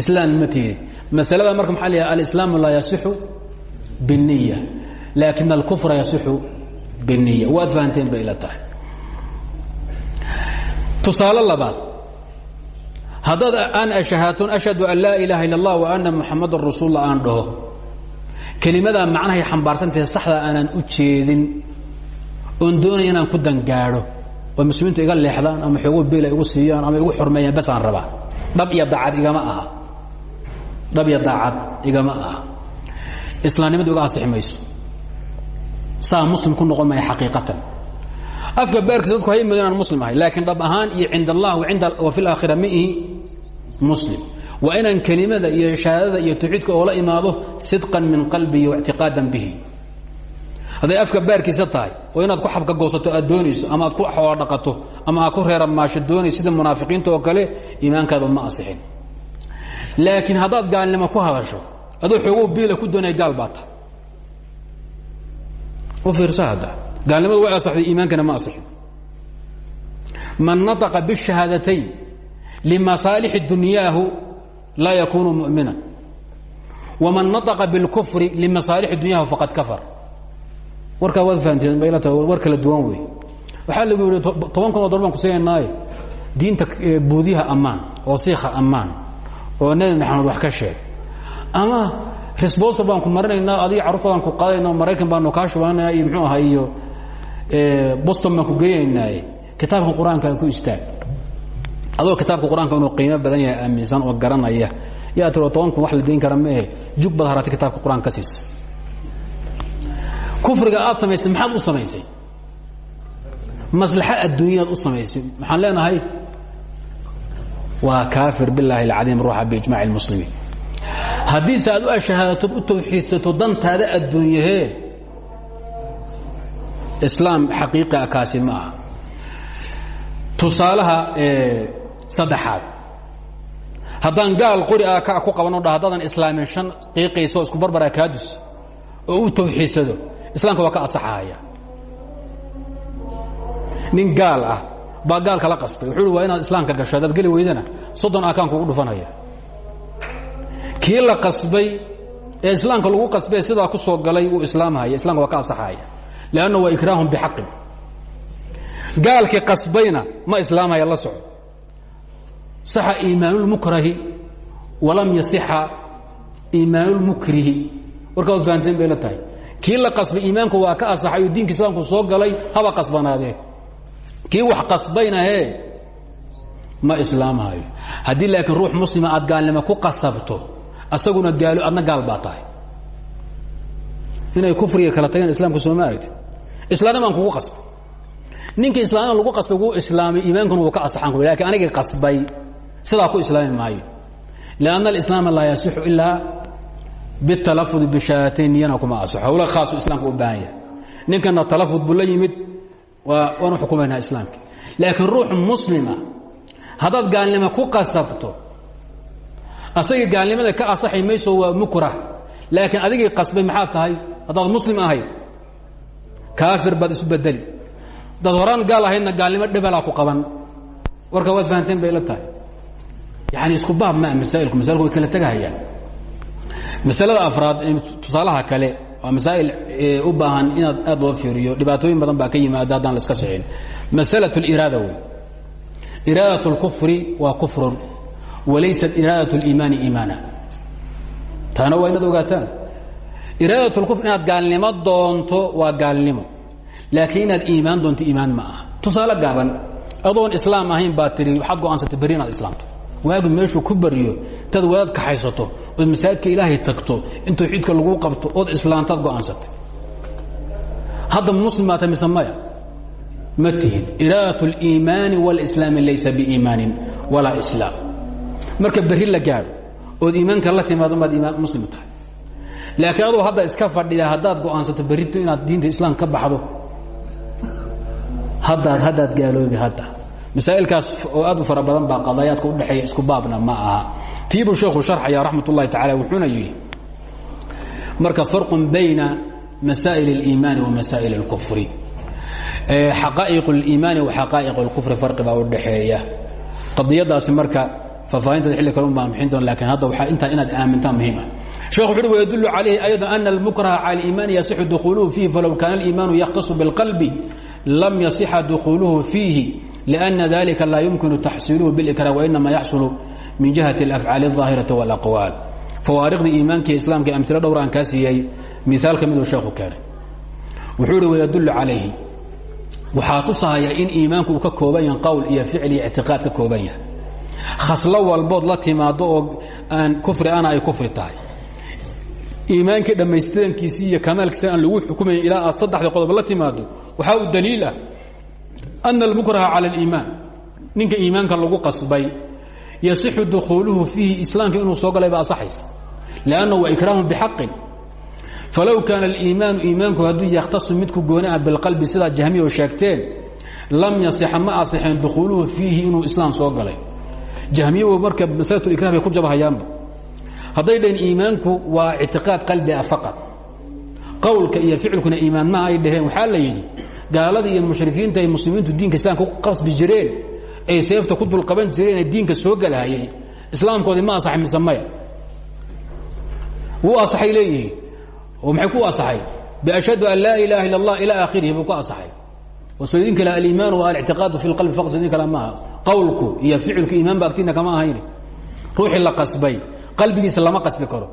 islaam ma tiidi masalada marka maxaa la alislaamu laa yasixu binniya laakin alkufra yasixu binniya. Waad fahanteen bay ila tahay tusaale labaad. Haddaad aan ashahaaton ashhadu an laa ilaha illa wa ana muxamadan rasuullah aan dhaho kelimadaa macnahay xambaarsantahe saxda aanaan u jeedin oon doonaya inaan ku dangaadho oo muslimiintu iga leexdaan ama xoogo beela igu siiyaan ama igu xurmeeyaan basaan rabaa. Dhab iyo daacad igama aha. Dhab iyo daacad igama aha. Islaamnimadu iga mayso. Saa muslim ku noqon maya xaqiiqatan afka baarkiisa dadku hay mudan inaan muslim ahay laakiin dhab ahaan iyo cind allah wa fi laakhira ma ihi muslim. Waa inaan kelimada iyo shahaadada iyo tawxiidka oola imaado sidqan min qalbihi waictiqaadan bihi. Hadday afka baarkiisa tahay oo inaad ku xabka goosato aad ama ku xoola dhaqato ama ku reera maasho doonayso sida munaafiqiinta oo kale iimaankaada ma asixin. Laakiin haddaad gaalnimo ku hadasho adoo xoogow biila ku doonaya gaal baa tahay gaalnimadu way asaxday iimaankana ma asixin man nataqa biاshahaadatayn limasaalixi dunyaahu laa yakunu mumina waman nataqa biاlkufri limasaalixi dunyahu faqad kafar. Warkaa waad tahay war kala duwan wey waxaa lagu yidhi toban kun oo dollar baan kusiinaynaaye diinta buudyaha ammaan oo siikha ammaan oo nebi maxamed wax ka sheeg. Ama resbosal baan ku marinaynaa adiga carruurtadaan ku qaadayna maraykan baanu kaa shubanaya iyo muxuu ahaa iyo boston ku geynaynaaye kitaabka qur'aanka ku istaag. Adoo kitaabka qur'aanka qiimo badan yahay aaminsan oo garanaya. Yaa tiro toban wax la dayn kara maehe jug baad kitaabka qur'aanka kufriga aad maxaad u samaysay? Maslaxa adduunyaad u samaysay. Maxaan leenahay? Waa kaafir bilaahi اlcadiim ruuxa biijmac اlmuslimiin haddiise aad u ashahaadatood u tawxiidsato dantaada adduunyahee islaam xaqiiqi a kaasi ma aha. Tusaalaha saddexaad. Haddaan gaal qori a ka ku qabanoo dha haddaadan islaamin isku barbaraa kaadus oo u tawxiidsado islaamka waa ka asaxahaya nin gaal ah baa gaalka la qasbay. Wuxuu waa inaad islaamka gasho hadaad weydana soddon akaan kugu dhufanaya. Kii la qasbay islaamka lagu qasbay sidaa ku soo galay wuu islaamhaya islamka waa ka asaxahaya leanna waa ikraahum bixaqin gaalkii qasbayna ma islaamhaya la soco saxa iimaanulmukrahi walam yasixa iimaanulmukrihi warkaa waad fahanteen bay la tahay kii la qasbay iimaanku waa ka asaxay oo diinka islaamku soo galay haba qasbanaadee kii wax qasbayna hee ma islaamhayo haddii laakiin ruux muslima aad gaalnimo ku qasabto asaguna gaalo adna gaal baa tahay inay kufriga kala tageen islamka sooma aragtid islaamnimaan kugu qasbay. Ninkii islaamnima lagu qasbay wuu islaamay iimaankuna wuu ka asaxan ku laakiin anigii qasbay sidaa ku islaami maayo. Lianna alislaama laa yasixu ilaa bitalafudi bishahaatayn niyana kuma asaxo hawla khaasu islaamka u baahan yahay. Ninkana talafud buu la yimid waanu xukumaynaa islaamka. Laakiin ruux muslima haddaad gaalnimo ku qasabto asagii gaalnimada ka asaxi mayso waa mukrah laakiin adigii qasbay maxaad tahay? Haddaad muslim ahayd kaafir baad isu bedeli dad horaan gaal ahaydna gaalnimo dhibelaa ku qaban warka waad fahanteen bay la tahay yani isku baab maa masaailku masailku way kala tegahayaan masalada afraad tusaalaha kale waa masaa'il u baahan inaad aad loo fiiriyo dhibaatooyin badan baa ka yimaada haddaan la iska sixin masalaة اliraada wey iraadaة اlkufri waa kufrun walaysat iraadaة اliimaani iimaana taana waa inaad ogaataan iraadat kufr inaad gaalnimo doonto waa gaalnimo laakiin inaad iimaan doonto iimaan ma aha. Gaaban adoon islaam ahayn baad tii waxaad go'aansatay beri islaamto. Waagu meeshuu ku baryo intaad wadaad kaxaysato ood masaajidka ilaahay tagto in tawxiidka lagu qabto ood islaantaad go'aansatay. Hadda muslimaa ta mise maya? Ma tihid iraadat اliimaani wاlislaami laysa biiimaanin islaam. Marka berri la gaadho ood iimaanka la timaado maad muslim tahay laakiin adoo hadda iska fadhida haddaad go'aansato berrito inaad diinta islaam ka baxdo haddaad haddaad gaaloobi hadda masaa'ilkaas oo aad u fara badan baa qadayaadka udhexeeya isku baabna ma aha tiibuu sheekhu sharxaya raxmat ullahi tacala wuxuuna yidhi marka farqun bayna masaa'il اliimaani wa masaa'il اlkufri xaqaa'iq اliimaani wa xaqaa'iq اlkufri farqi baa udhexeeya qadiyadaasi marka faahfaahinteeda xilli kale un baan bixin doona lakin hadda waxaa intaa inaad aamintaan muhiim ah shekh wuxu uhi wydul calayhi ayضا ana اlmukraha cala اliimaani yasixu dukhuuluhu fiihi falow kaana اliimaanu yakhtaصu biاlqalbi lam yasixa dukhuuluhu fiihi لأن ذلika laa يمkiن تxصiلهu بالإكrاه وإنma يxصل min جiهaة الأفعاaل الظاahiرaةi والأقوال فawaaرkdii iimaanki iسلامka أمثilo dhowraan kaa siiyey miثaal ka miduu sheekhu keenay wuxuu hi وydل عalayhi waxaa tusahaya in iimaanku uu ka kooban yahay qowl iyo ficl iyo اعtiقاad ka kooban yahay khaslo walbood la timaado oo aan kufri ana ay kufri tahay. Iimaankii dhammaystirankiisii iyo kamaalkiisa aan lagu xukumayn ilaa aad saddexda qodob la timaado waxaa u daliil ah. Ana almukraha cala aliimaan ninka iimaanka lagu qasbay yasixu dukhuuluhu fiihi islaamka inuu soo galay baa asaxaysa lianna waa ikraahun bixaqin falow kaana aliimaanu iimaanku hadduu yakhtasu midku gooni ah bilqalbi sidaa jahmiya oo lam yasixa ma asixeen dukhuuluhu fiihi inuu soo galay jahmiyahu marka masalaة اikrah bay ku jabahayaanba hadday dhaheen iimaanku waa ictiqaad qalbi ah faqad qowlka iyo ficilkuna iimaan ma ay dhaheen. Waxaa la yidhi gaaladii iyo mushrikiinta ay muslimiintu diinka islaamka qasbi jireen ay seefta ku dulqaban jireen ee diinka soo galahayay islaamkoodii ma asaxay mise maya? Wuu asaxay leeyihiin. Maxay ku asaxay biashhadu an laa ilaaha illa allah ilaa aakhirihi buu ku asaxay idin kale aliimaan wa alictiqaadu fi lqalbi faqad idin kale maaha qowlku iyo ficilku iimaan ba agtiina kama ahayn ruuxii la qasbay qalbigiisa lama qasbi karo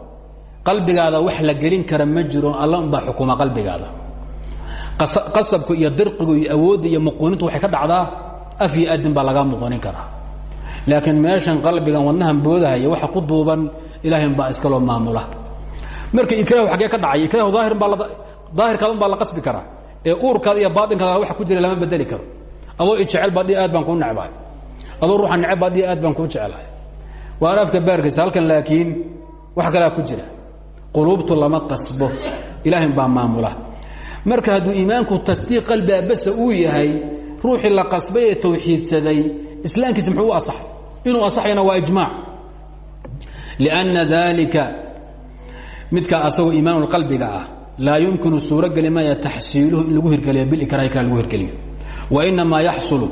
qalbigaada wax la gelin kara ma jiro alla unbaa xukuma qalbigaada qasabku iyo dirqigu iyo awoodda iyo muquunintu waxay ka dhacdaa af iyo adin baa lagaa muquunin karaa laakiin meeshan qalbigan wadnahan boodahaya waxa ku duuban ilaahay baa iskaloo maamula marka ikraahu xaggee ka dhacay ikraahu aahirin baa daahirkaada un baa la qasbi karaa ee uurkaada iyo baatinkaada waxa ku jira lama bedeli karo. Adoo ijecel baad aad baan kuu necbahay. Adoo ruuxa neceb baad aad baan kuu jecelahay. Waan afka baarkiisa halkan laakiin wax kalaa ku jira. Quluubtu lama qasbo. Ilaahay baa maamula. Marka hadduu iimaanku tasdiiq qalbiga basa uu yahay ruuxii la qasbay ee tawxiidsaday islaamkiisa muxuu u asaxay? Inuu asaxayana waa ijmaac. Lianna daalika midka asagoo iimaanu qalbiga ah laa yumkinu suurogeli maya taxsiiluhu in lagu hirgeliyo bilikrah ikra lagu hirgeliyo wainamaa yaxsulu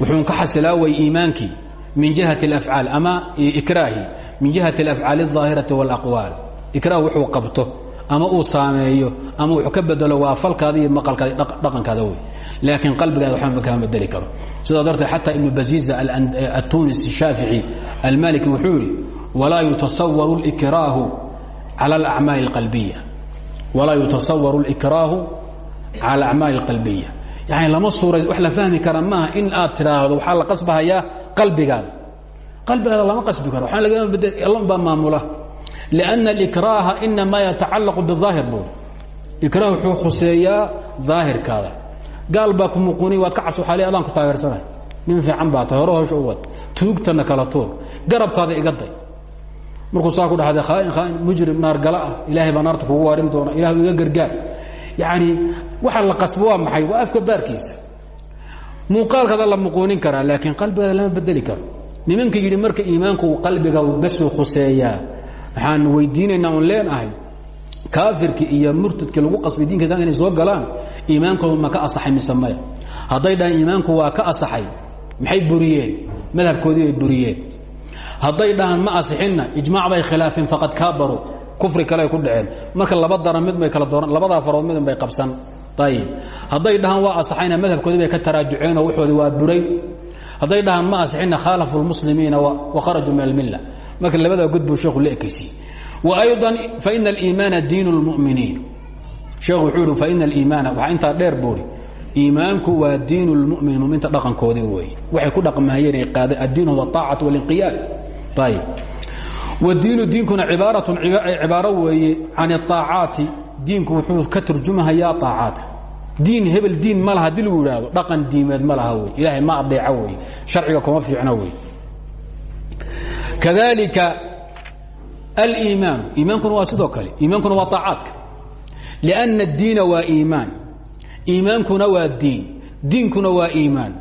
wuxuu ka xasilaa way iimaankii min jihati اlafcaal ama ikraahi min jihati اlafcaali الظaahirati واlaqwaal ikraah wuxuu qabto ama uu saameeyo ama wuxuu ka bedelo waa falkaada iyo maqalkaada dhaqankaada wey laakiin qalbigaada waxba kama bedeli karo sidaa darteed xataa ibnu baziza atunisi shaafici almaliki wuxuu yidhi walaa yutasawaru اlkraahu cala اlacmaali اlqalbiya walaa yutasawaru اlkraahu cala alacmaali اlqalbiya yani lama suura wax la fahmi kara maaha in aad tidhaahdo waxaa la qasbahayaa qalbigaada qalbigaada lama qasbi karo waxaan lagama bedel alla baa maamula لأن الإكراaهa إنama يتacalق بالظاahiر bu إكrاh wuxuu khuseeyaa ظaahirkaada gaal baa ku muquniy waad ka cabs waa adaan ku taageersanay nin fiican baa ta hore hosha u wad tuugtana kala tuur garabkaada iga day markuu saa ku dhahda khaain khaain mujrim naar gala ah. Ilaahay baa naarta kugu waarin doona ilahu iga gargaar. Yaعni waxa la qasbo waa maxay? Waa afka baarkiisa. Muuqaalkaada la muquunin karaa laakiin qalbigaada lama bedeli karo. Nimanka yidhi marka iimaanku qalbiga basuu khuseeyaa waxaan weydiinaynaa oon leenahay kaafirkii iyo murtadkii lagu qasbay dinka islaamka inay soo galaan iimaankoodu ma ka asaxay mise maya? Hadday dhahaan iimaanku waa ka asaxay. Maxay buriyeen? Madhabkoodii bay buriyeen hadday dhahaan ma asixinna ijmaac bay khilaafeen faqad kaabaru kufri kale ku dhaceen. Marka laba dara mid kala dooran labadaa farood midin bay qabsan. Ayib hadday dhahaan waa asaxayna madhabkoodii bay ka taraajuceen oo wuxoodi waa buray hadday dhahaan ma asixinna khaalafu lmuslimiina wa kharajuu min almilla. Marka labadaa gud sheekhu la wa aydan faina aliimaana diinu lmuminiin sheekhu wuxuu ihi faina aliimaana waxaa intaa dheer buuri iimaanku waa diin lmuminin muminta dhaqankooda weeye waxay ku dhaqmaayeen ay qaadeen addiin huwa aطaacatu walinqiyaad wdiinu diinkuna cibaaratun cibaaro weeye can اطaacaati diinku wuxuu ka turjumahayaa aacaadka diin hebel diin ma laha hadii lagu yidhaahdo dhaqan diimeed ma laha wey ilaahay ma adeeco wey sharciga kuma fiicno wey kadalika aliimaanu iimaankuna waa sidoo kale iimaankuna waa aacaadka liأnna اdiina waa iimaan iimaankuna waa diin diinkuna waa iimaan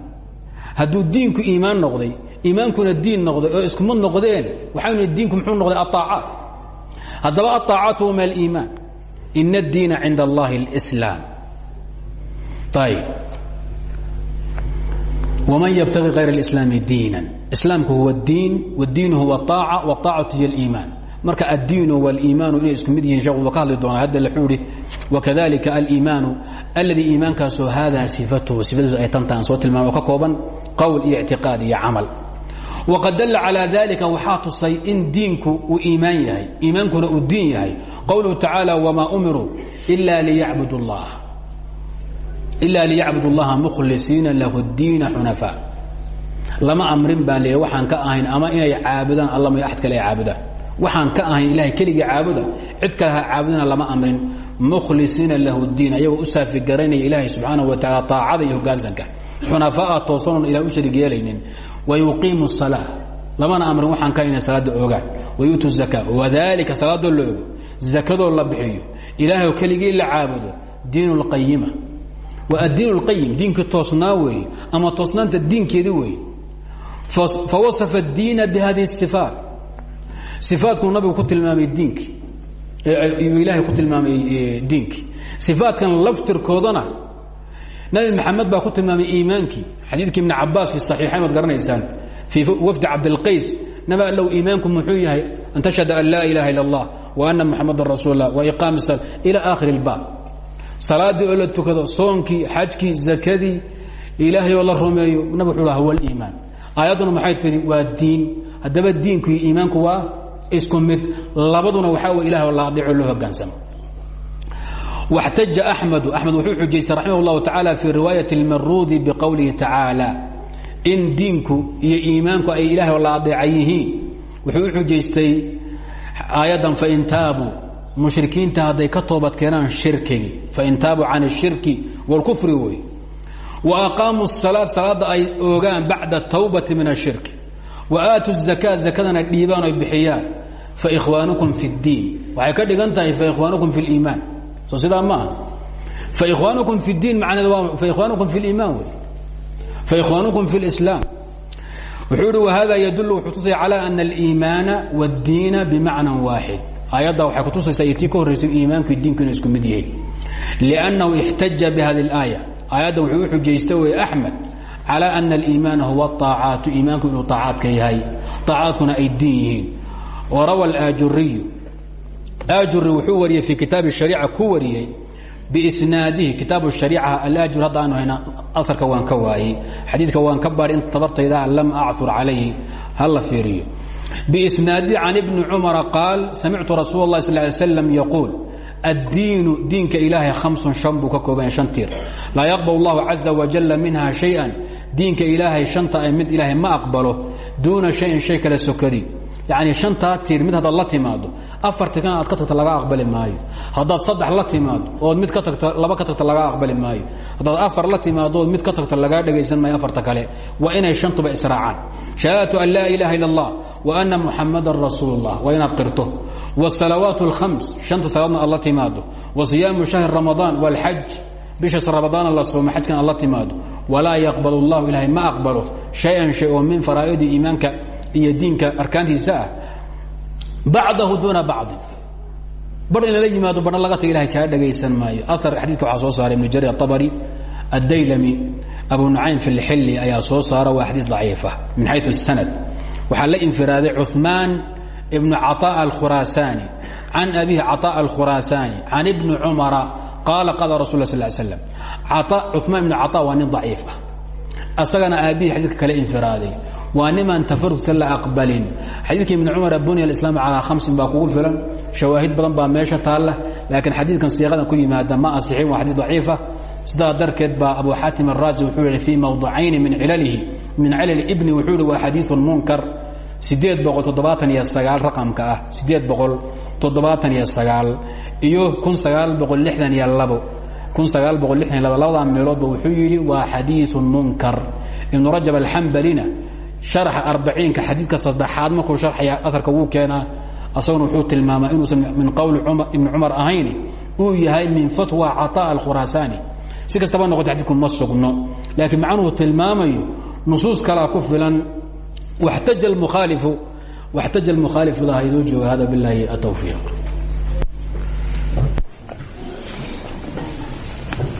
hadduu diinku iimaan noqday iimaankuna diin noqday oo iskuma noqdeen waxaanu diinku muxuu noqday aaacaat haddaba aaacaatu wama aliimaan in addiina cinda allahi اlslaam ayb wman ybtagi hayr اlislaami diina islaamku huwa diin wadiinu huwa aaca waaacatu hiy aliimaan. Marka addiinu waliimaanu inay isku mid yihiin sheekh ka hadli doonaa hadda wuxuu ihi wakadalika aliimaanu alladii iimaankaasoo haadaa sifatuhu. Sifadiisu ay tantaan soo tilmaamay oo ka kooban qowl iyo ictiqaad iyo waqad dalla calaa dalika waxaa tusay in diinku uu iimaan yahay iimaankuna uu diin yahay qowluhu tacaala wmaa umiruu ila liyacbud اllah ila liyacbud اllaha mukhlisiina lahu اdiina xunafaa lama amrin baan leeya waxaan ka ahayn ama inay caabudaan alla may axad kale ay caabudaan waxaan ka ahayn ilahay keligii caabuda cid kale ha caabudana lama amrin mukhlisiina lahu diin ayagoo u saafigaranaya ilaahay subxaanaه wa taala طaacada iyo hogaansanka xunafaa toosanon ilah u sharig yeelaynin wayuqiimu الsalaa lamana amrin waxaan ka inay salaada ogaan wayuutu الzaka wadalika salaadoo la ogo zakadoo la bixiyo ilaahay keligii la caabudo diin اlqayima waa addiin اlqayim diinkii toosnaa weeye ama toosnaanta diinkeedi weeye fawasafa الdiina bihadihi الصifaat ifaadkuu nabigu ku tilmaamay diinkii yuu ilaahay ku tilmaamay diinkii ifaadkan laftirkoodana nabi maxamed baa ku tilmaamay iimaankii. Xadiidkii ibni cabaas fi saxiixayn waad garanaysaan. Fii wafdi cabdilqays naba allow iimaanku muxuu yahay an tashhada an laa ilaaha illa allah wa ana muxamadan rasuul lah wa iqaami sala ila aakhiri ilbaab salaaddii oo la tukado soonkii xajkii zakadii ilaahay oo la rumeeyo nab wuxuu laha huwa aliimaan. Aayadduna maxay tihi waa diin. Haddaba diinku iyo iimaanku waa isku mid. Labaduna waxaa wy ilaah oo la adeeco loo hogaansamo. واxtaja أحmdu أحmed wuxuu xujaystay raximah الlahu taعalى fii riwaayaة الmaruudi bqowlihi tacaalى in diinku iyo iimaanku ay ilaah la adeeca yihiin wuxuu u xujaystay aayaddan fain taabuu mushrikiinta hadday ka toobad keenaan shirkigi fain taabuu can الshirki wاlkufri wey وأqaamuu الsalaaة salaada ay oogaan bacda الtawbati min الshirki وaaatuu الزakاة zakadana dhiibaan oy bixiyaan faإkhwaanukum fi الdiin waxay ka dhigan tahay faإkhwaanukum fi الإimaan soo sidaa maaha faإkhwaanukum fi الdiin macneed waa faإkhwaanukum fi الإimaan wey faإkhwaanukum fi الإسlaam wuxuu uhi whada ydul wuxuu tusaya calى أن الإimaana والdiina bimacna waaxid aayadda waxay kutusaysaa iyo tii ka horraysay iimaanku diinku inay isku mid yihiin لأnnahu اxtaja bhadi الآية aayadda wuxuu u xujaysta wey أحmed calى أna اliimaana huwa الطaacaatu iimaanku inuu طaacaadka yahay طaacaadkuna ay diin yihiin warawa اlaajuriyu ajuri wuxuu wariyey fii kitaabi shariica ku wariyey biisnaadihi. Kitaabu shariica alaajur hadda aanu hayna aarka waan ka waayey. Xadiidka waan ka baadhay inta tabartayda lam acur calayhi hala fiiriyo. Biisnaadihi can ibni cumara qaal samictu rasuul اlahi sal lay slam yaquul addiinu diinka ilaahay hamsun shan buu ka koobanya shan tiir. Laa yaqbal اllahu caza wajala minha shay-an. Diinka ilaahay shanta ay mid ilaahay ma aqbalo duuna shayin shay kale sokari yacnii shantaa tiir mid haddaad la timaado afarti kan aad ka tagta laga aqbali maayo haddaad saddex la timaado ood mid ka tagto laba ka tagta laga aqbali maayo haddaad afar la timaado ood mid ka tagto lagaa dhegaysan maayo afarta kale waa inay shantuba israacaan shahaadatu an laa ilaaha illa allah wa ana muxamadan rasuul اllah waa inaad qirto wاsalawaat اlkhams shanta salaadna aad la timaado wa siyaamu shahri ramadaan wاlxaj bishaas ramadaana la sooma xajkan aad la timaado walaa yaqbal اllahu ilaahay ma aqbalo shay-an shay oo min faraa'idi iimaanka iyo diinka arkaantiisa ah bacdahu duuna bacdi bar in lala yimaado barna laga taga ilahay kaa dhagaysan maayo aar xadiidka waxaa soo saaray ibnu jarir aabari addaylami abu nucaym fi lxilli ayaa soo saara waa xadiid daciifa min xayu sanad waxaa la infiraaday cuثmaan ibnu caطاء alkhuraasaani can abihi caطاء الkhuraasaani can ibni cumara qaala qaala rasul ه sl slam cuثmaan ibn caطا waa nin ضaciif ah asagana aabihii xadiidka kale infiraaday. Waa niman tafarudka la aqbalin. Xadiidka ibn cumar bunya islaam calaa hamsin baa kugu filan. Shawaahid badan baa meesha taalla laakiin xadiidkan siiqadan ku yimaada ma asixin waa xadiid daciifa sidaa darteed baa abu xaatim araazi wuxuu yihi fii mawdacayni min cilalihi. Min cilali ibni wuxuu yihi waa munkar. Sideed boqol toddobaatan iyo sagaal raqamka ah. Sideed boqol toddobaatan iyo sagaal iyo kun sagaal boqol lixdan iyo labo labada meeloodba wuxuu yidhi waa xadiiu munkar. Ibnu rajab alxambalina sharxa arbaciinka xadiidka saddexaad markuu sharxaya aarka wuu keenaa asaguna wuxuu tilmaamaa inuusan min qowli ibni cumar ahayn uu yahay min fatwa caطaa alkhuraasaani. Si kastaba noqota xadiidku ma sugno laakiin macnuhu tilmaamayo nusuus kalaa ku filan waxtaja almukhaalifu waxtaja almukhaalif laha iduu jooga hada bilaahi atawfiiq